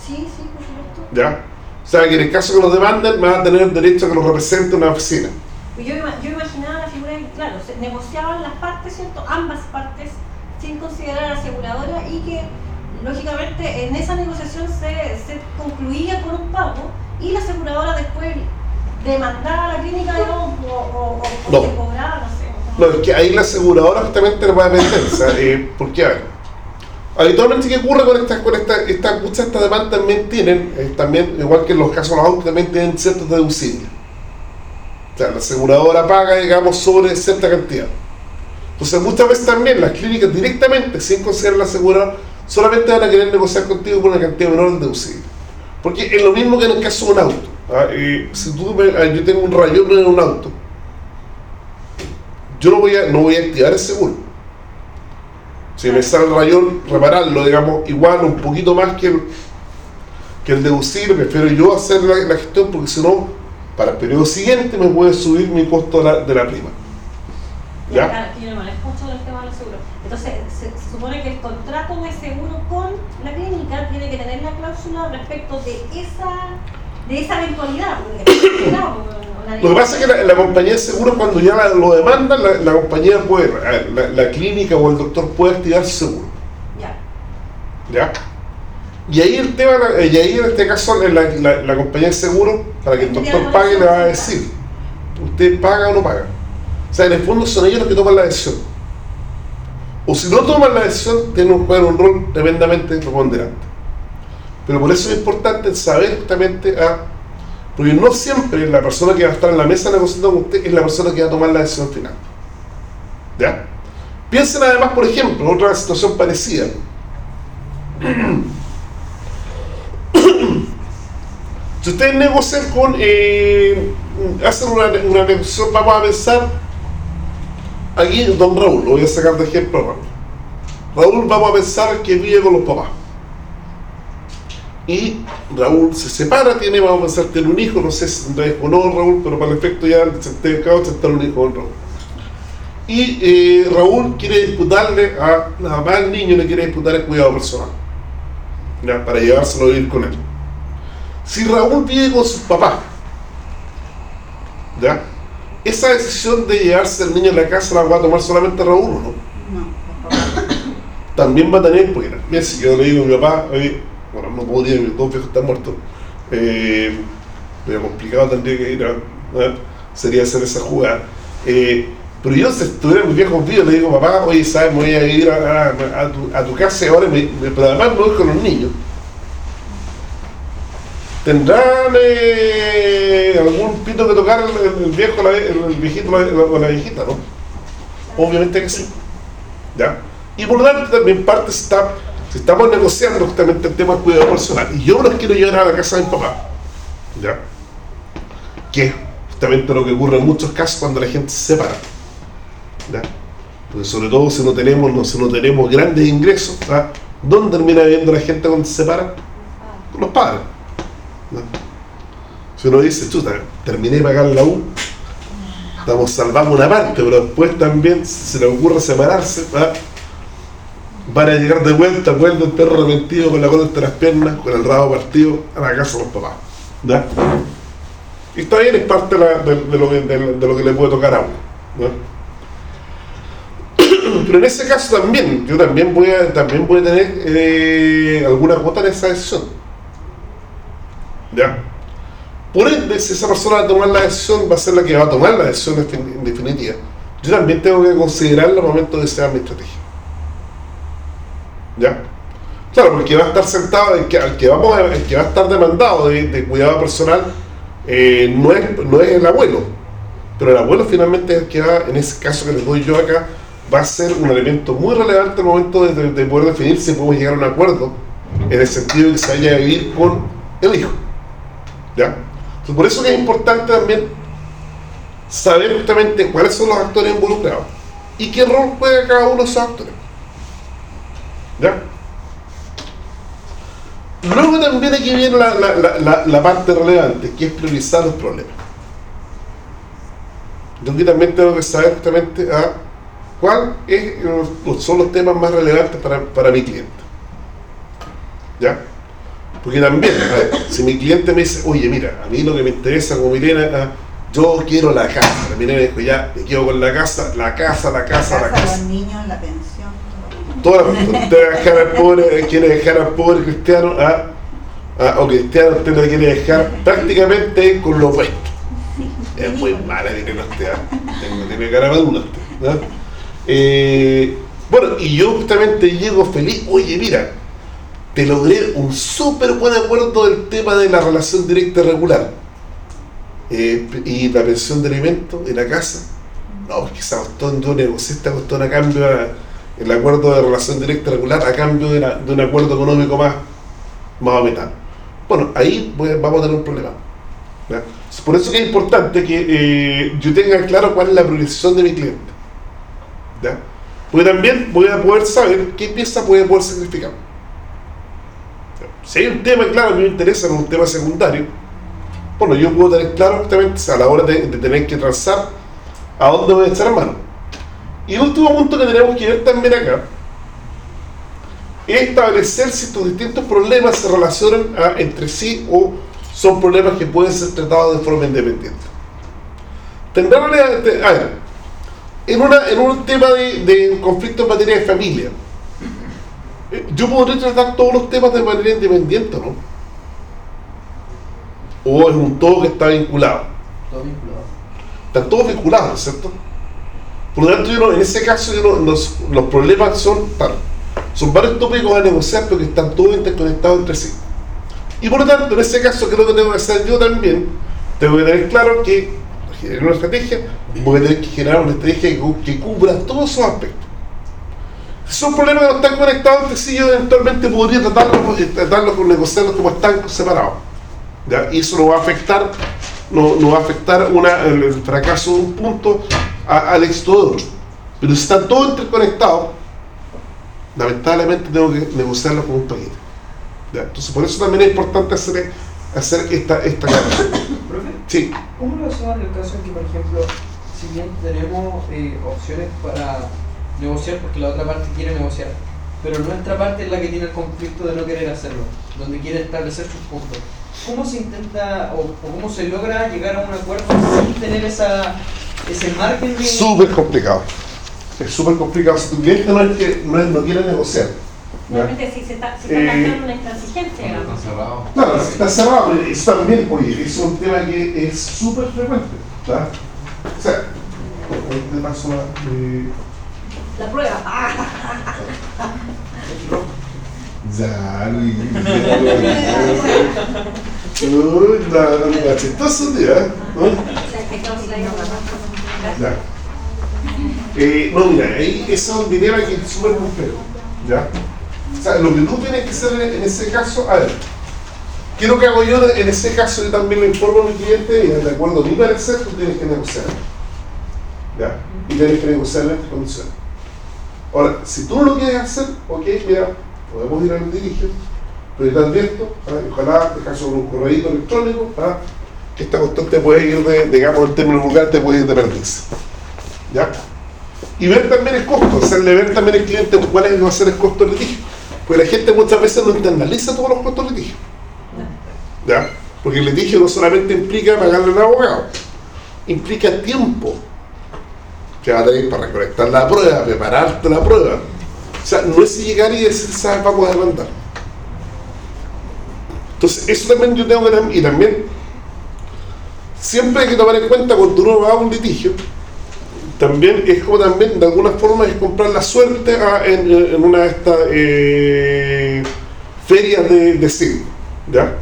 Sí, sí, por supuesto. ¿ya? O sea, que en el caso que los demanden van a tener derecho a que los represente una oficina. Yo, yo imaginaba la figura de claro, se negociaban las partes, ¿cierto? Ambas partes, sin considerar a la aseguradora y que, lógicamente, en esa negociación se, se concluía con un pago y la aseguradora después demandaba a la clínica, digamos, o, o, o- o No. se cobraba, no sé. No, es que ahí la aseguradora justamente le va a depender, o sea, eh, porque a ver, habitualmente ¿qué ocurre con estas, con esta, esta, muchas estas demandas también tienen, eh, también, igual que en los casos de los autos, también tienen ciertos deducibles. O sea, la aseguradora paga, digamos, sobre cierta cantidad. Entonces muchas veces también las clínicas directamente, sin considerar la aseguradora, solamente van a querer negociar contigo por una cantidad menor del deducible. Porque es lo mismo que en el caso de un auto. ¿ah? Si tú ah, yo tengo un rayón en un auto, yo no voy a, no voy a activar el seguro. Si me sale el rayón, repararlo, digamos, igual, un poquito más que el, que el deducible, prefiero yo hacer la, gestión porque si no, para el periodo siguiente me puede subir mi costo de de la prima. Ya, yo no manejo mucho del tema de los seguros. Entonces, se, se supone que el contrato de seguro con la clínica tiene que tener la cláusula respecto de esa, de esa eventualidad. porque, claro, una Lo que pasa es que la, la compañía de seguros cuando ya la- lo demanda, la, la compañía puede, la, clínica o el doctor puede activar su seguro. Ya. ¿Ya? Y ahí el tema, y ahí en este caso la, la compañía de seguro, para que el doctor pague, le va a decir, ¿usted paga o no paga? O sea, en el fondo son ellos los que toman la decisión. O si no toman la decisión, tienen un, juegan un rol tremendamente preponderante. Pero por eso es importante saber justamente a... Porque no siempre la persona que va a estar en la mesa negociando con usted es la persona que va a tomar la decisión final. ¿Ya? Piensen además, por ejemplo, otra situación parecida. Si ustedes negocian con, eh, hacen una, una negociación, vamos a pensar, aquí don Raúl, lo voy a sacar de ejemplo Raúl. Vamos a pensar que vive con los papás. Y Raúl se separa, tiene, vamos a pensar, tiene un hijo, no sé si o no Raúl, pero para el efecto ya certificado está un hijo con Raúl. Y eh, Raúl quiere disputarle a la mamá del niño, le quiere disputar el cuidado personal. ¿ya? Para llevárselo a vivir con él. Si Raúl vive con sus papás, ¿ya? Esa decisión de llevarse al niño a la casa la va a tomar solamente Raúl, ¿o ¿no? No, por favor. También va a tener, porque mira, si yo le digo a mi papá, oye, bueno, no podría, mis dos viejos están muertos, eh, pero complicado tendría que ir a, ¿eh? sería hacer esa jugada. Eh, Pero yo, si estuviera mis viejos vivos, le digo, papá, oye, ¿sabes? Me voy a ir a, a- a tu, a tu casa y ahora, me- me- pero además me voy con los niños. ¿Tendrán eh, algún pito que tocar el, viejo, la, viejito o la viejita, no? Obviamente que sí. ¿Ya? Y por lo tanto también parte está, se estamos negociando justamente el tema del cuidado personal. Y yo los quiero llevar a la casa de mi papá. ¿Ya? Que es justamente lo que ocurre en muchos casos cuando la gente se separa. ¿Ya? Porque sobre todo si no tenemos, no, si no tenemos grandes ingresos, ¿ah? ¿dónde termina viviendo la gente cuando se separa? Con los padres. Si uno dice, chuta, terminé de pagar la U, estamos salvando una parte, pero después también se le ocurre separarse, ¿ah? van a llegar de vuelta, vuelve el perro arrepentido con la cola entre las piernas, con el rabo partido, a la casa de los papás. ¿ya? Y está es parte de, lo, que, le puede tocar a uno. ¿no? Pero en ese caso también, yo también voy a, también voy a tener eh, alguna cuota en esa decisión. ¿Ya? Por ende, si esa persona va a tomar la decisión, va a ser la que va a tomar la decisión en fin- en definitiva. Yo también tengo que considerarlo al momento de diseñar mi estrategia. ¿Ya? Claro, porque va a estar sentado, el que, va a estar demandado de, cuidado personal eh, no, es, no es el abuelo, pero el abuelo finalmente es el que va, en ese caso que les doy yo acá, va a ser un elemento muy relevante al momento de- de poder definir si podemos llegar a un acuerdo en el sentido de que se vaya a vivir con el hijo. ¿Ya? Por eso que es importante también saber justamente cuáles son los actores involucrados y qué rol juega cada uno de esos actores. ¿Ya? Luego también aquí viene la, la, la, parte relevante, que es priorizar los problemas. Aquí también tengo que saber justamente a cuál es, los- son los temas más relevantes para, para mi cliente. ¿Ya? Porque también, ver, si mi cliente me dice, oye, mira, a mí lo que me interesa como Milena, ah, yo quiero la casa. La Milena dijo, ya, me quedo con la casa, la casa, la casa, la Casa, casa. los niños, la pensión. Toda la usted a dejar al pobre, quiere dejar al pobre cristiano a, a- o cristiano usted lo quiere dejar prácticamente con lo opuesto. Es muy mala tiene usted, ¿ah? Tengo- tiene cara madura usted. Eh, bueno, y yo justamente llego feliz, oye mira, te logré un súper buen acuerdo del tema de la relación directa regular. Eh, y la pensión de alimentos en la casa. No, porque esa cuestión yo negocié esta cuestión a cambio el acuerdo de relación directa regular a cambio de, de un acuerdo económico más, más aumentado. Bueno, ahí vamos a tener un problema. Por eso es importante que eh, yo tenga claro cuál es la priorización de mi cliente. ¿ya? Porque también voy a poder saber qué pieza puede poder sacrificar. Si hay un tema, claro, que me interesa, no un tema secundario, bueno, yo puedo tener claro justamente a la hora de, tener que transar a dónde voy a echar mano. Y el último punto que tenemos que ver también acá es establecer si estos distintos problemas se relacionan entre sí o son problemas que pueden ser tratados de forma independiente. Tendrá rele- te- a ver, en, un tema de, de conflicto en materia de familia, yo podría tratar todos los temas de manera independiente, ¿no? O es un todo que está vinculado. Todo vinculado. Están todos vinculados, ¿no es ¿cierto? Por lo tanto, yo no- en ese caso yo no- los, los problemas son tal. Son varios tópicos a negociar, pero que están todos interconectados entre sí. Y por lo tanto, en ese caso, creo que tengo que hacer yo también, tengo que tener claro que generar una estrategia, voy a tener que generar una estrategia que, que cubra todos esos aspectos. Son problemas que no están conectados entre sí, yo eventualmente podría tratarlos, eh, tratarlos con negociarlos como están separados. ¿ya? Y eso no va a afectar, no, no va a afectar una, el, el fracaso de un punto a- al éxito de otro. Pero si están todos interconectados, lamentablemente tengo que negociarlos como un paquete. ¿ya? Entonces por eso también es importante hacer, hacer esta, esta. Profe, Sí, ¿cómo lo hacemos en el caso en que, por ejemplo, si bien tenemos eh, opciones para negociar porque la otra parte quiere negociar, pero nuestra parte es la que tiene el conflicto de no querer hacerlo, donde quiere establecer sus puntos? ¿Cómo se intenta o, o cómo se logra llegar a un acuerdo sin tener esa, ese margen de... súper complicado. Es súper complicado. Si tu cliente no, es que, no, es- no quiere negociar. Normalmente si se está, se está Eh, una intransigencia, Está cerrado. Claro, si está cerrado, pero eso también, oye, es un tema que es súper frecuente. ¿ya? O sea, ahí te paso eh, La prueba. Ya, Luis. Uy, la, chistoso ¿no? Ya. Eh, no, mira, ahí eso es dinero que es súper complejo. ¿Ya? O sea, lo que tú tienes que hacer en ese caso, a ver, ¿qué es lo que hago yo en ese caso? Yo también le informo a mi cliente y de acuerdo a mi parecer, tú tienes que negociar. ¿Ya? Y tienes que negociar estas condiciones. Ahora, si tú no lo quieres hacer, ok, mira, podemos ir al dirigir, pero yo te advierto, ¿ah? ojalá dejar sobre un correo electrónico, ¿ah? que esta cuestión te puede ir de, digamos, en términos vulgares, te puede ir de perdiz. ¿Ya? Y ver también el costo, hacerle ver también al cliente cuál es, va a ser el costo del litigio. Porque la gente muchas veces no internaliza todos los costos del litigio. ¿Ya? Porque el litigio no solamente implica pagarle al abogado, implica tiempo que va a tener para recolectar la prueba, prepararte la prueba. O sea, no es llegar y decir, ¿sabes? Vamos a demandar. Entonces, eso también yo tengo que... Y también, siempre hay que tomar en cuenta cuando uno va a un litigio, también es como también, de alguna forma, es comprar la suerte en, una de estas eh, ferias de, de ¿ya?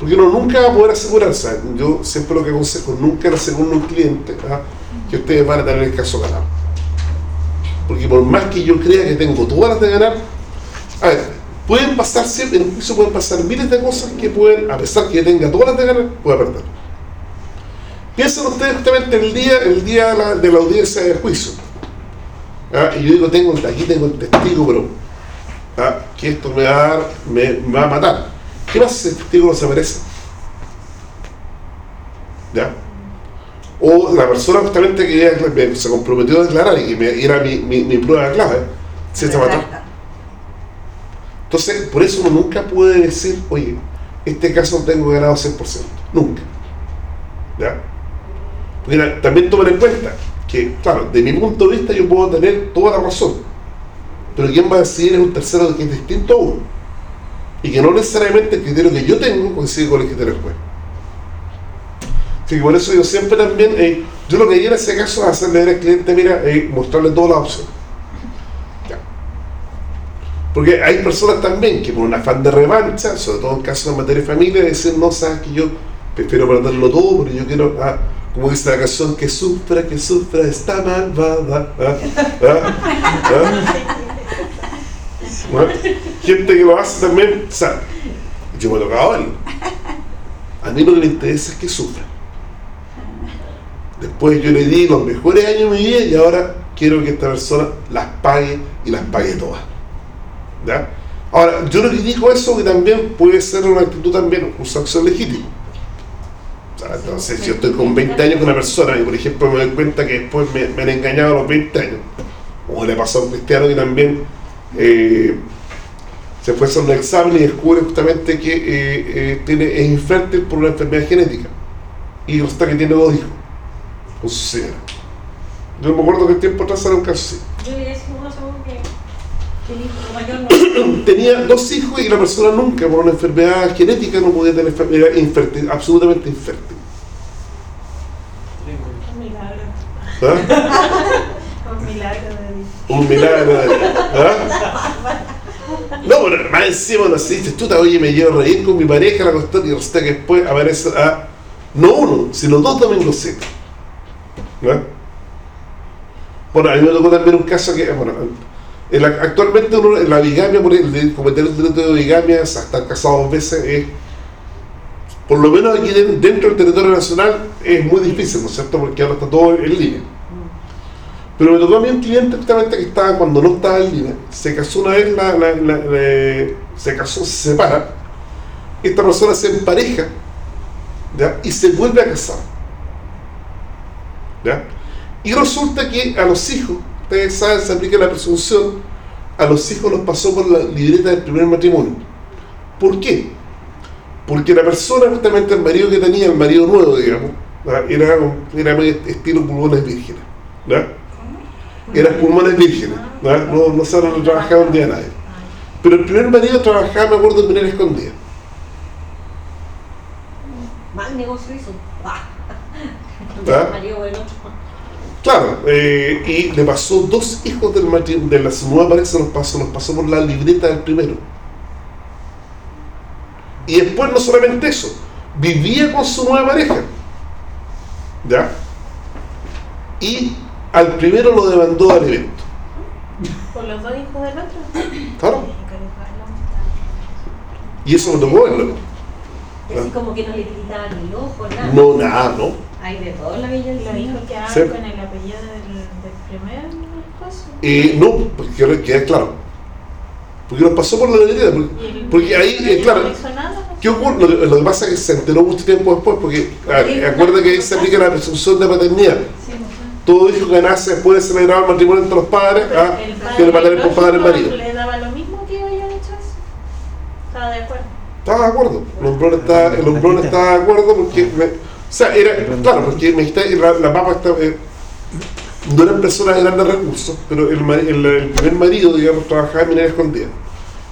Porque uno nunca va a poder asegurarse. Yo siempre lo que aconsejo, nunca le aseguro a un cliente ¿ah? Que ustedes van a tener el caso ganado. Porque por más que yo crea que tengo todas las de ganar, a ver, pueden pasar siempre, en juicio pueden pasar miles de cosas que pueden, a pesar que yo tenga todas las de ganar, pueda perder. Piensen ustedes justamente el día, el día de la, audiencia de juicio. ¿ah? Y yo digo, tengo, aquí tengo el testigo, pero ¿ah? que esto me va a, dar- me, me va a matar. ¿Qué pasa si el testigo no se merece? ¿Ya? O la persona justamente que me- se comprometió a declarar y que me, era mi, mi, mi prueba clave, se a matar. Entonces, por eso uno nunca puede decir, oye, este caso lo tengo ganado 100%. Nunca. ¿Ya? Porque también tomen en cuenta que, claro, de mi punto de vista yo puedo tener toda la razón, pero quien va a decidir es un tercero que es distinto a uno. Y que no necesariamente el criterio que yo tengo coincide con el criterio del juez. Así que por eso yo siempre también, eh, yo lo que haría en ese caso es hacerle ver al cliente, mira, eh, mostrarle todas las opciones. Ya. Porque hay personas también que por un afán de revancha, sobre todo en casos de materia de familia, dicen, no, sabes que yo prefiero perderlo todo, pero yo quiero, ah, como dice la canción, que sufra, que sufra, está malvada. ah, ah, ah. Bueno, gente que lo hace también, o sea, yo me tocado verlo. A mí lo que me interesa es que sufra. Después yo le di los mejores años de mi vida y ahora quiero que esta persona las pague y las pague todas. Ahora, yo no critico eso que también puede ser una actitud también, un acción legítimo. Entonces, si yo estoy con 20 años con una persona y, por ejemplo, me doy cuenta que después me, me han engañado a los 20 años, o le pasó a un cristiano que también eh, se fue a hacer un examen y descubre justamente que eh, eh, tiene, es infértil por una enfermedad genética y resulta que tiene dos hijos con su señora. Yo me acuerdo que el tiempo atrás era un caso así. Yo uno según que el hijo mayor no. tenía dos hijos y la persona nunca por una enfermedad genética no podía tener enfermedad infértil, absolutamente infértil. Un milagro. ¿Ah? Un milagro de Dios. Un milagro. de- ¿Ah? No, pero más encima no dices tú, oye, me llevo a reír con mi pareja, la cuestión, y resulta que después aparece a, no uno, sino dos domingos secos. ¿No? Bueno, a mí me tocó también un caso que, bueno, actualmente uno, la bigamia, por el, de cometer un delito de bigamia, hasta casado dos veces, es, por lo menos aquí den- dentro del territorio nacional, es muy difícil, ¿no es cierto? Porque ahora está todo en línea. Pero me tocó a mí un cliente justamente que estaba cuando no estaba en línea. Se casó una vez, la, se casó, se separa. Esta persona se empareja y se vuelve a casar. Y resulta que a los hijos, ustedes saben, se aplica la presunción, a los hijos los pasó por la libreta del primer matrimonio. ¿Por qué? Porque la persona, justamente el marido que tenía, el marido nuevo, digamos, era, era estilo pulmones vírgenes. ¿ya? eran pulmones vírgenes, ¿no? no, no se no trabajaba un día nadie. Pero el primer marido trabajaba, me acuerdo, en manera escondida. Mal negocio hizo. Ah. ¿Ah? El. Claro, eh, y le pasó dos hijos del matri- de la nueva pareja, se los pasó, los pasó por la libreta del primero. Y después no solamente eso, vivía con su nueva pareja. ¿Ya? Y al primero lo demandó al evento. Por los dos hijos del otro. Claro. Y eso me tocó verlo. Así como que no le gritaban el ojo, nada. No, nada, ¿no? Hay de todos los hijos los hijos que Sí. con el apellido del, del primer esposo. Eh, no, porque quiero quedar claro. Porque nos pasó por la libreta. Porque, Y el- porque ahí, eh, claro, nada. ¿Qué ocurre? Lo, lo que pasa es que se enteró mucho tiempo después, porque acuerda que ahí se aplica la presunción de paternidad. Sí, pues, Todo hijo que nace después de celebrar el matrimonio entre los padres, pero ah, el padre tiene padre y biológico marido. Le daba lo mismo que haya hecho eso. Estaba de acuerdo. Estaba de acuerdo. El hombrón está, el hombrón está de acuerdo porque. me- o sea, era. Claro, porque me está, la, la papa está. eh, no eran personas de grandes recursos, pero el, el, el primer marido, digamos, trabajaba en minera escondida.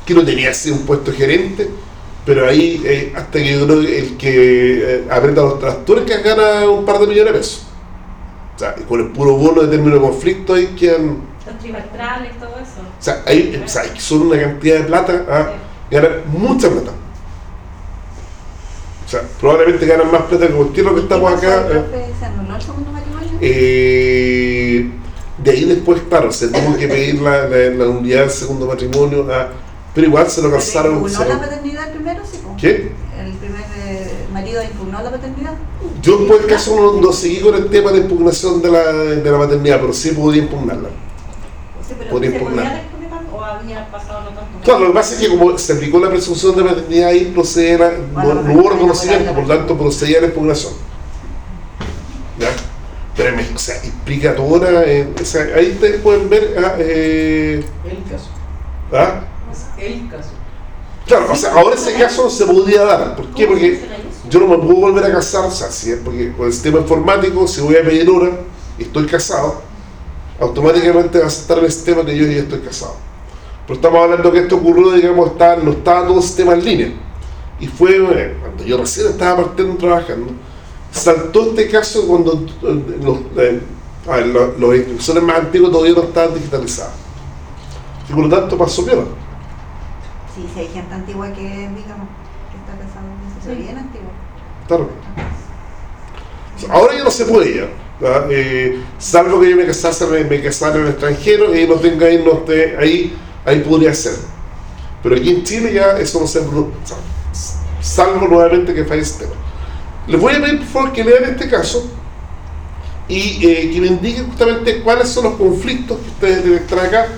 Que no tenía así un puesto gerente, pero ahí, eh, hasta que que el que eh, aprenda los tractores gana un par de millones de pesos. O sea, con el puro bono de término de conflicto ahí quedan. Los trimestrales, todo eso. O sea, hay, o sea, son una cantidad de plata, ah, ganan mucha plata. Sea, probablemente ganan más plata que cualquier lo que estamos ¿Qué pasó, acá. eh. profe? ¿Se anuló el segundo matrimonio? Eh, de ahí después, claro, se tuvo que pedir la, la, la unidad del segundo matrimonio, ah, pero igual se lo ¿Pero calzaron. ¿Impugnó la paternidad primero? Sí. ¿Qué? ¿El primer eh, marido impugnó la paternidad? Yo después del caso no, no seguí con el tema de impugnación de la, de la maternidad, pero sí podía impugnarla. Sí, pero Podría ¿se impugnar. podía después pasado? Claro, lo que pasa es que como se aplicó la presunción de maternidad ahí procede la- no, Bueno, no hubo no, reconocimiento, no, por no. tanto procedía la impugnación. ¿Ya? Pero en México, o sea, implica toda una, eh, o sea, ahí ustedes pueden ver ah, eh, El caso. ah, el caso. claro, o sea, ahora ese caso se podría dar. ¿Por qué? Porque yo no me puedo volver a casar, o sea, si es porque con el sistema informático, si voy a pedir hora y estoy casado, automáticamente va a estar el sistema que yo ya estoy casado. Pero estamos hablando que esto ocurrió, digamos, estaba- no estaba todo el sistema en línea. Y fue eh, cuando yo recién estaba partiendo trabajando. Saltó este caso cuando eh, los, eh, ver, los, los inscripciones más antiguos todavía no estaban digitalizadas. Y por lo tanto pasó piola. Sí, si hay gente antigua que, digamos, que está casada, eso es Sí. bien antiguo. Claro. Ahora ya no se puede ya. ¿verdad? Eh, salvo que yo me casase, me, me casara en el extranjero y no tenga ahí, no esté ahí, ahí podría ser. Pero aquí en Chile ya eso no se produ- o sea, salvo nuevamente que falle el sistema. Les voy a pedir por favor que lean este caso y eh, que me indiquen justamente cuáles son los conflictos que ustedes deben traer acá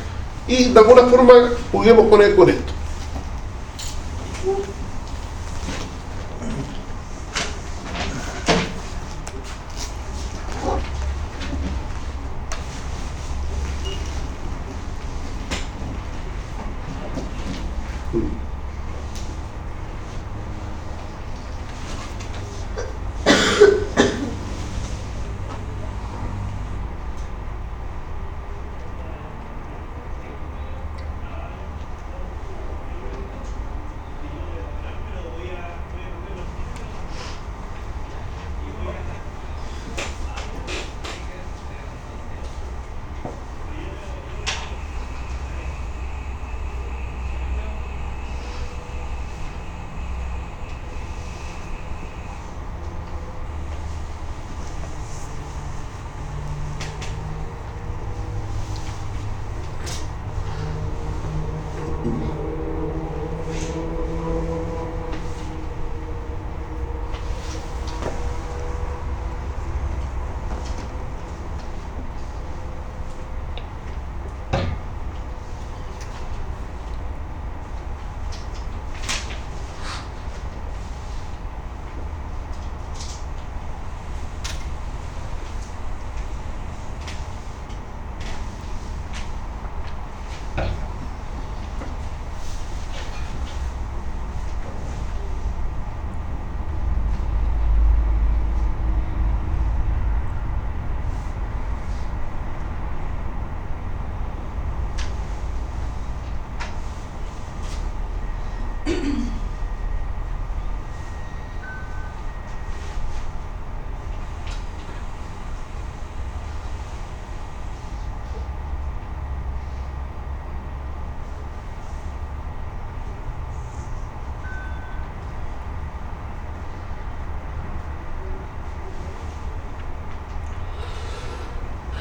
y de alguna forma juguemos con, con esto.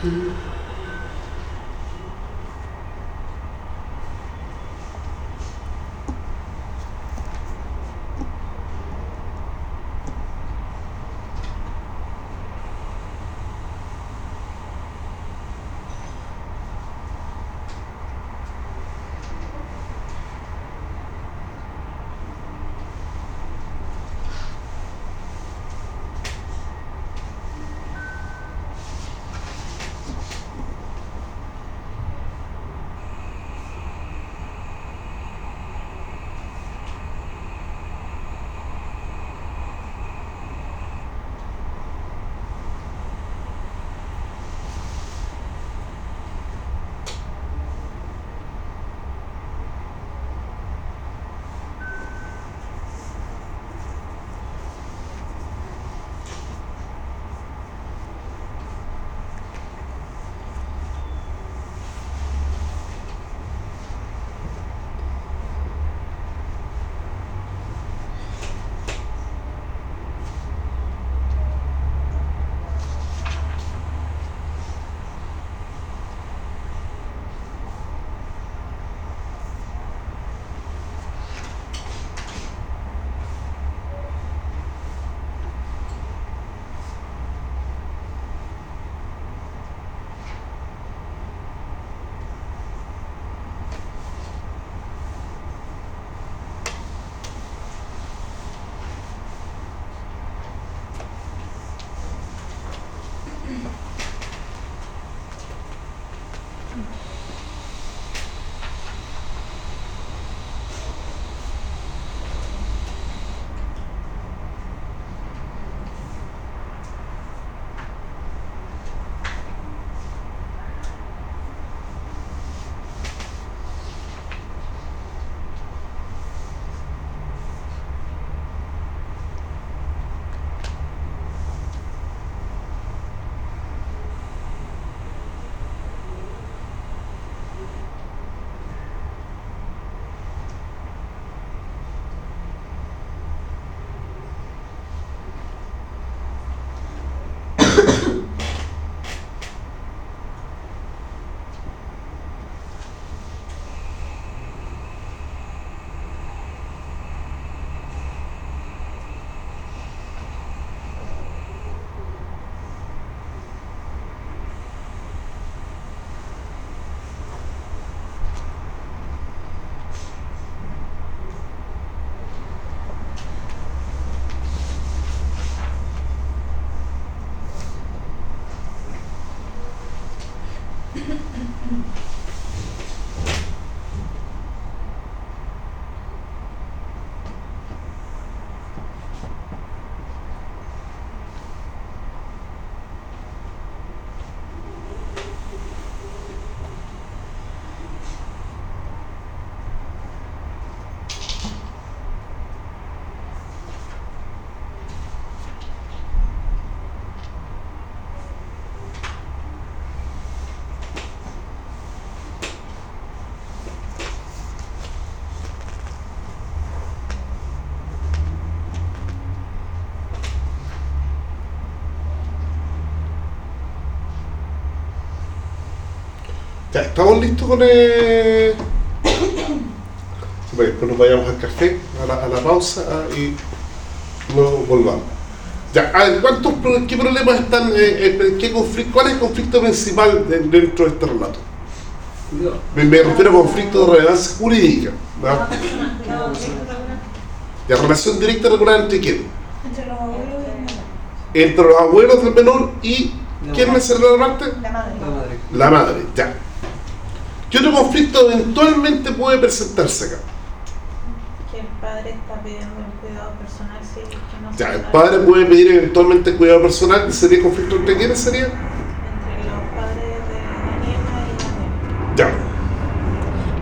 Mm-hmm. Ya, estamos listos con el... Bueno, después nos vayamos al café, a la, a la pausa ah, y luego volvamos. Ya, a ver, ¿cuántos, ¿qué problemas están, eh, eh, qué conflicto, cuál es el conflicto principal de- dentro de este relato? Me, me refiero a conflicto de relevancia jurídica. Regular. La relación directa regular entre quién? Entre los abuelos y la Entre los abuelos del menor y ¿quién No. me será la parte? La madre. La madre. La madre, ya. ¿Qué otro conflicto eventualmente puede presentarse acá? Que el padre está pidiendo el cuidado personal, sí, que no Ya, el padre puede pedir eventualmente cuidado personal, ¿sería conflicto entre quiénes sería? Entre los padres de Daniela y Daniel. Ya.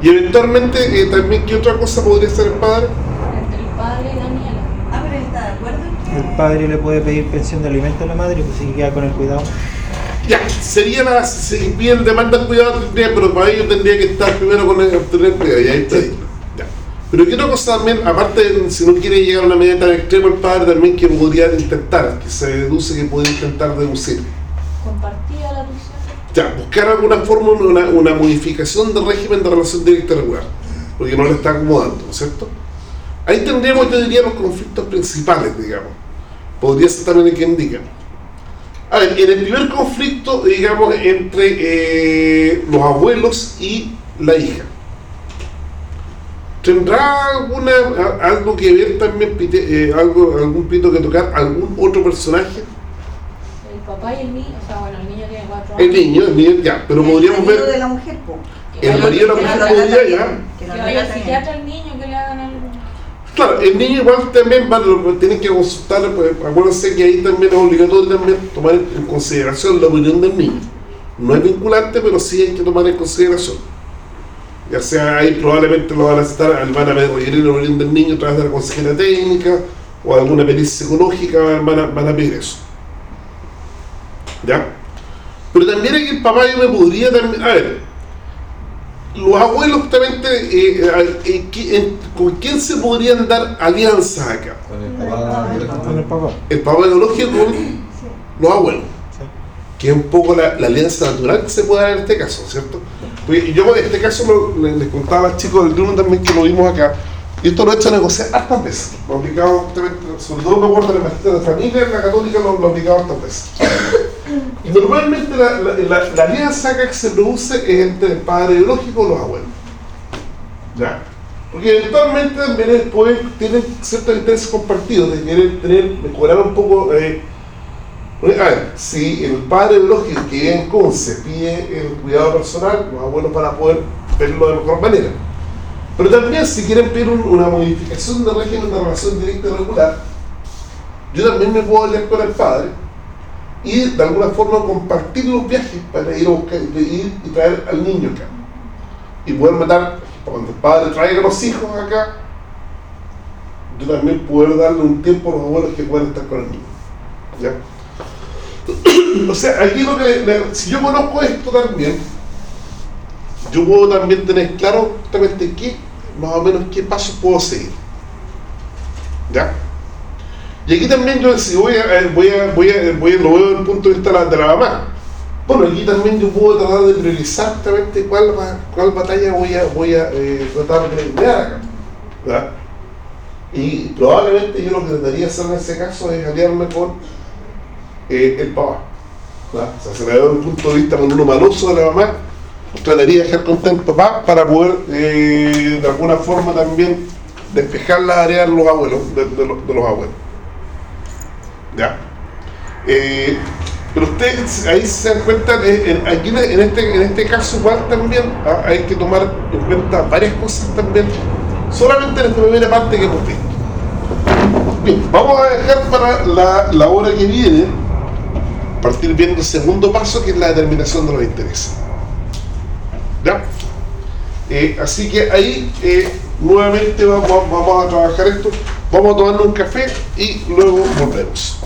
Y eventualmente eh, también, ¿qué otra cosa podría ser el padre? Entre el padre y Daniela. Ah, pero está de acuerdo en que... El padre le puede pedir pensión de alimento a la madre, pues si queda con el cuidado. Ya, sería la, si piden demanda de cuidado, tendría, pero para ello tendría que estar primero con el obtener cuidado, y ahí está. Ya. Pero qué otra cosa también, aparte, de, si no quiere llegar a una medida tan extrema, el padre también que podría intentar, que se deduce que puede intentar deducir. Compartía la tuición. ya, buscar alguna forma, una, una modificación del régimen de relación directa y regular, porque no le está acomodando, ¿no es cierto? Ahí tendríamos, yo diría, los conflictos principales, digamos. Podría ser también el que indica. A ver, en el primer conflicto, digamos, entre eh, los abuelos y la hija. ¿Tendrá alguna, algo que ver también, Pite- eh, algo, algún pito que tocar, algún otro personaje? El papá y el niño, o sea, bueno, el niño tiene cuatro El años. niño, el niño, ya, pero El podríamos marido de ver la mujer, po. El marido de la mujer podría ya. Que lo al psiquiatra al niño, que le hagan algo. Claro, el niño igual también va, lo- tienen que consultar, pues, acuérdense que ahí también es obligatorio también tomar en consideración la opinión del niño. No es vinculante, pero sí hay que tomar en consideración. Ya sea ahí probablemente lo van a estar, van a requerir la opinión del niño a través de la consejera técnica o alguna pericia psicológica, van a, van a pedir eso. ¿Ya? Pero también aquí el papá yo me podría también, a ver, los abuelos justamente, eh, eh, eh, ¿qui- en- ¿con quién se podrían dar alianzas acá? Con el papá. Con el papá. El papá biológico con los abuelos, que es un poco la, la alianza natural que se puede dar en este caso, ¿cierto? Porque yo en este caso lo- les, les contaba a los chicos del Bruno también que lo vimos acá, y esto lo he hecho a negociar hartas veces, lo aplicado, justamente, sobre todo me acuerdo de la magisterio de familia, en la católica lo, lo aplicado hartas veces. Normalmente la, la, la- la que se produce es entre el padre biológico y los abuelos. ¿Ya? Porque eventualmente también pueden, tienen ciertos intereses compartidos de querer tener, mejorar un poco. eh, si el padre biológico que vive en Conce pide el cuidado personal, los abuelos van a poder verlo de mejor manera. Pero también si quieren pedir un- una modificación del régimen de relación directa y regular, yo también me puedo aliar con el padre y de alguna forma compartir los viajes para ir a buscar ir y traer al niño acá. Y poder matar, cuando el padre traiga a los hijos acá, yo también poder darle un tiempo a los abuelos que puedan estar con el niño. ¿Ya? O sea, aquí lo que, si yo conozco esto también, yo puedo también tener claro justamente qué, más o menos qué pasos puedo seguir. ¿Ya? Y aquí también yo si voy a, eh, voy a, voy a, voy a- lo veo desde el punto de vista de la, mamá. Bueno, aquí también yo puedo tratar de priorizar justamente cuál, cuál batalla voy a, voy a eh, tratar de pelear acá. Y probablemente yo lo que trataría de hacer en ese caso es aliarme con eh, el papá. ¿verdad? O sea, se me da un punto de vista con uno maloso de la mamá, trataría de dejar contento papá para poder eh, de alguna forma también despejar las áreas de los abuelos, de, de los, de los abuelos. ¿Ya? Eh, pero ustedes ahí se dan cuenta, eh, en, aquí en este, en este caso igual también ah, hay que tomar en cuenta varias cosas también, solamente en esta primera parte que hemos visto. Bien, vamos a dejar para la, hora que viene, partir viendo el segundo paso que es la determinación de los intereses. ¿Ya? Eh, así que ahí nuevamente vamos, vamos a trabajar esto, vamos a tomarnos un café y luego volvemos.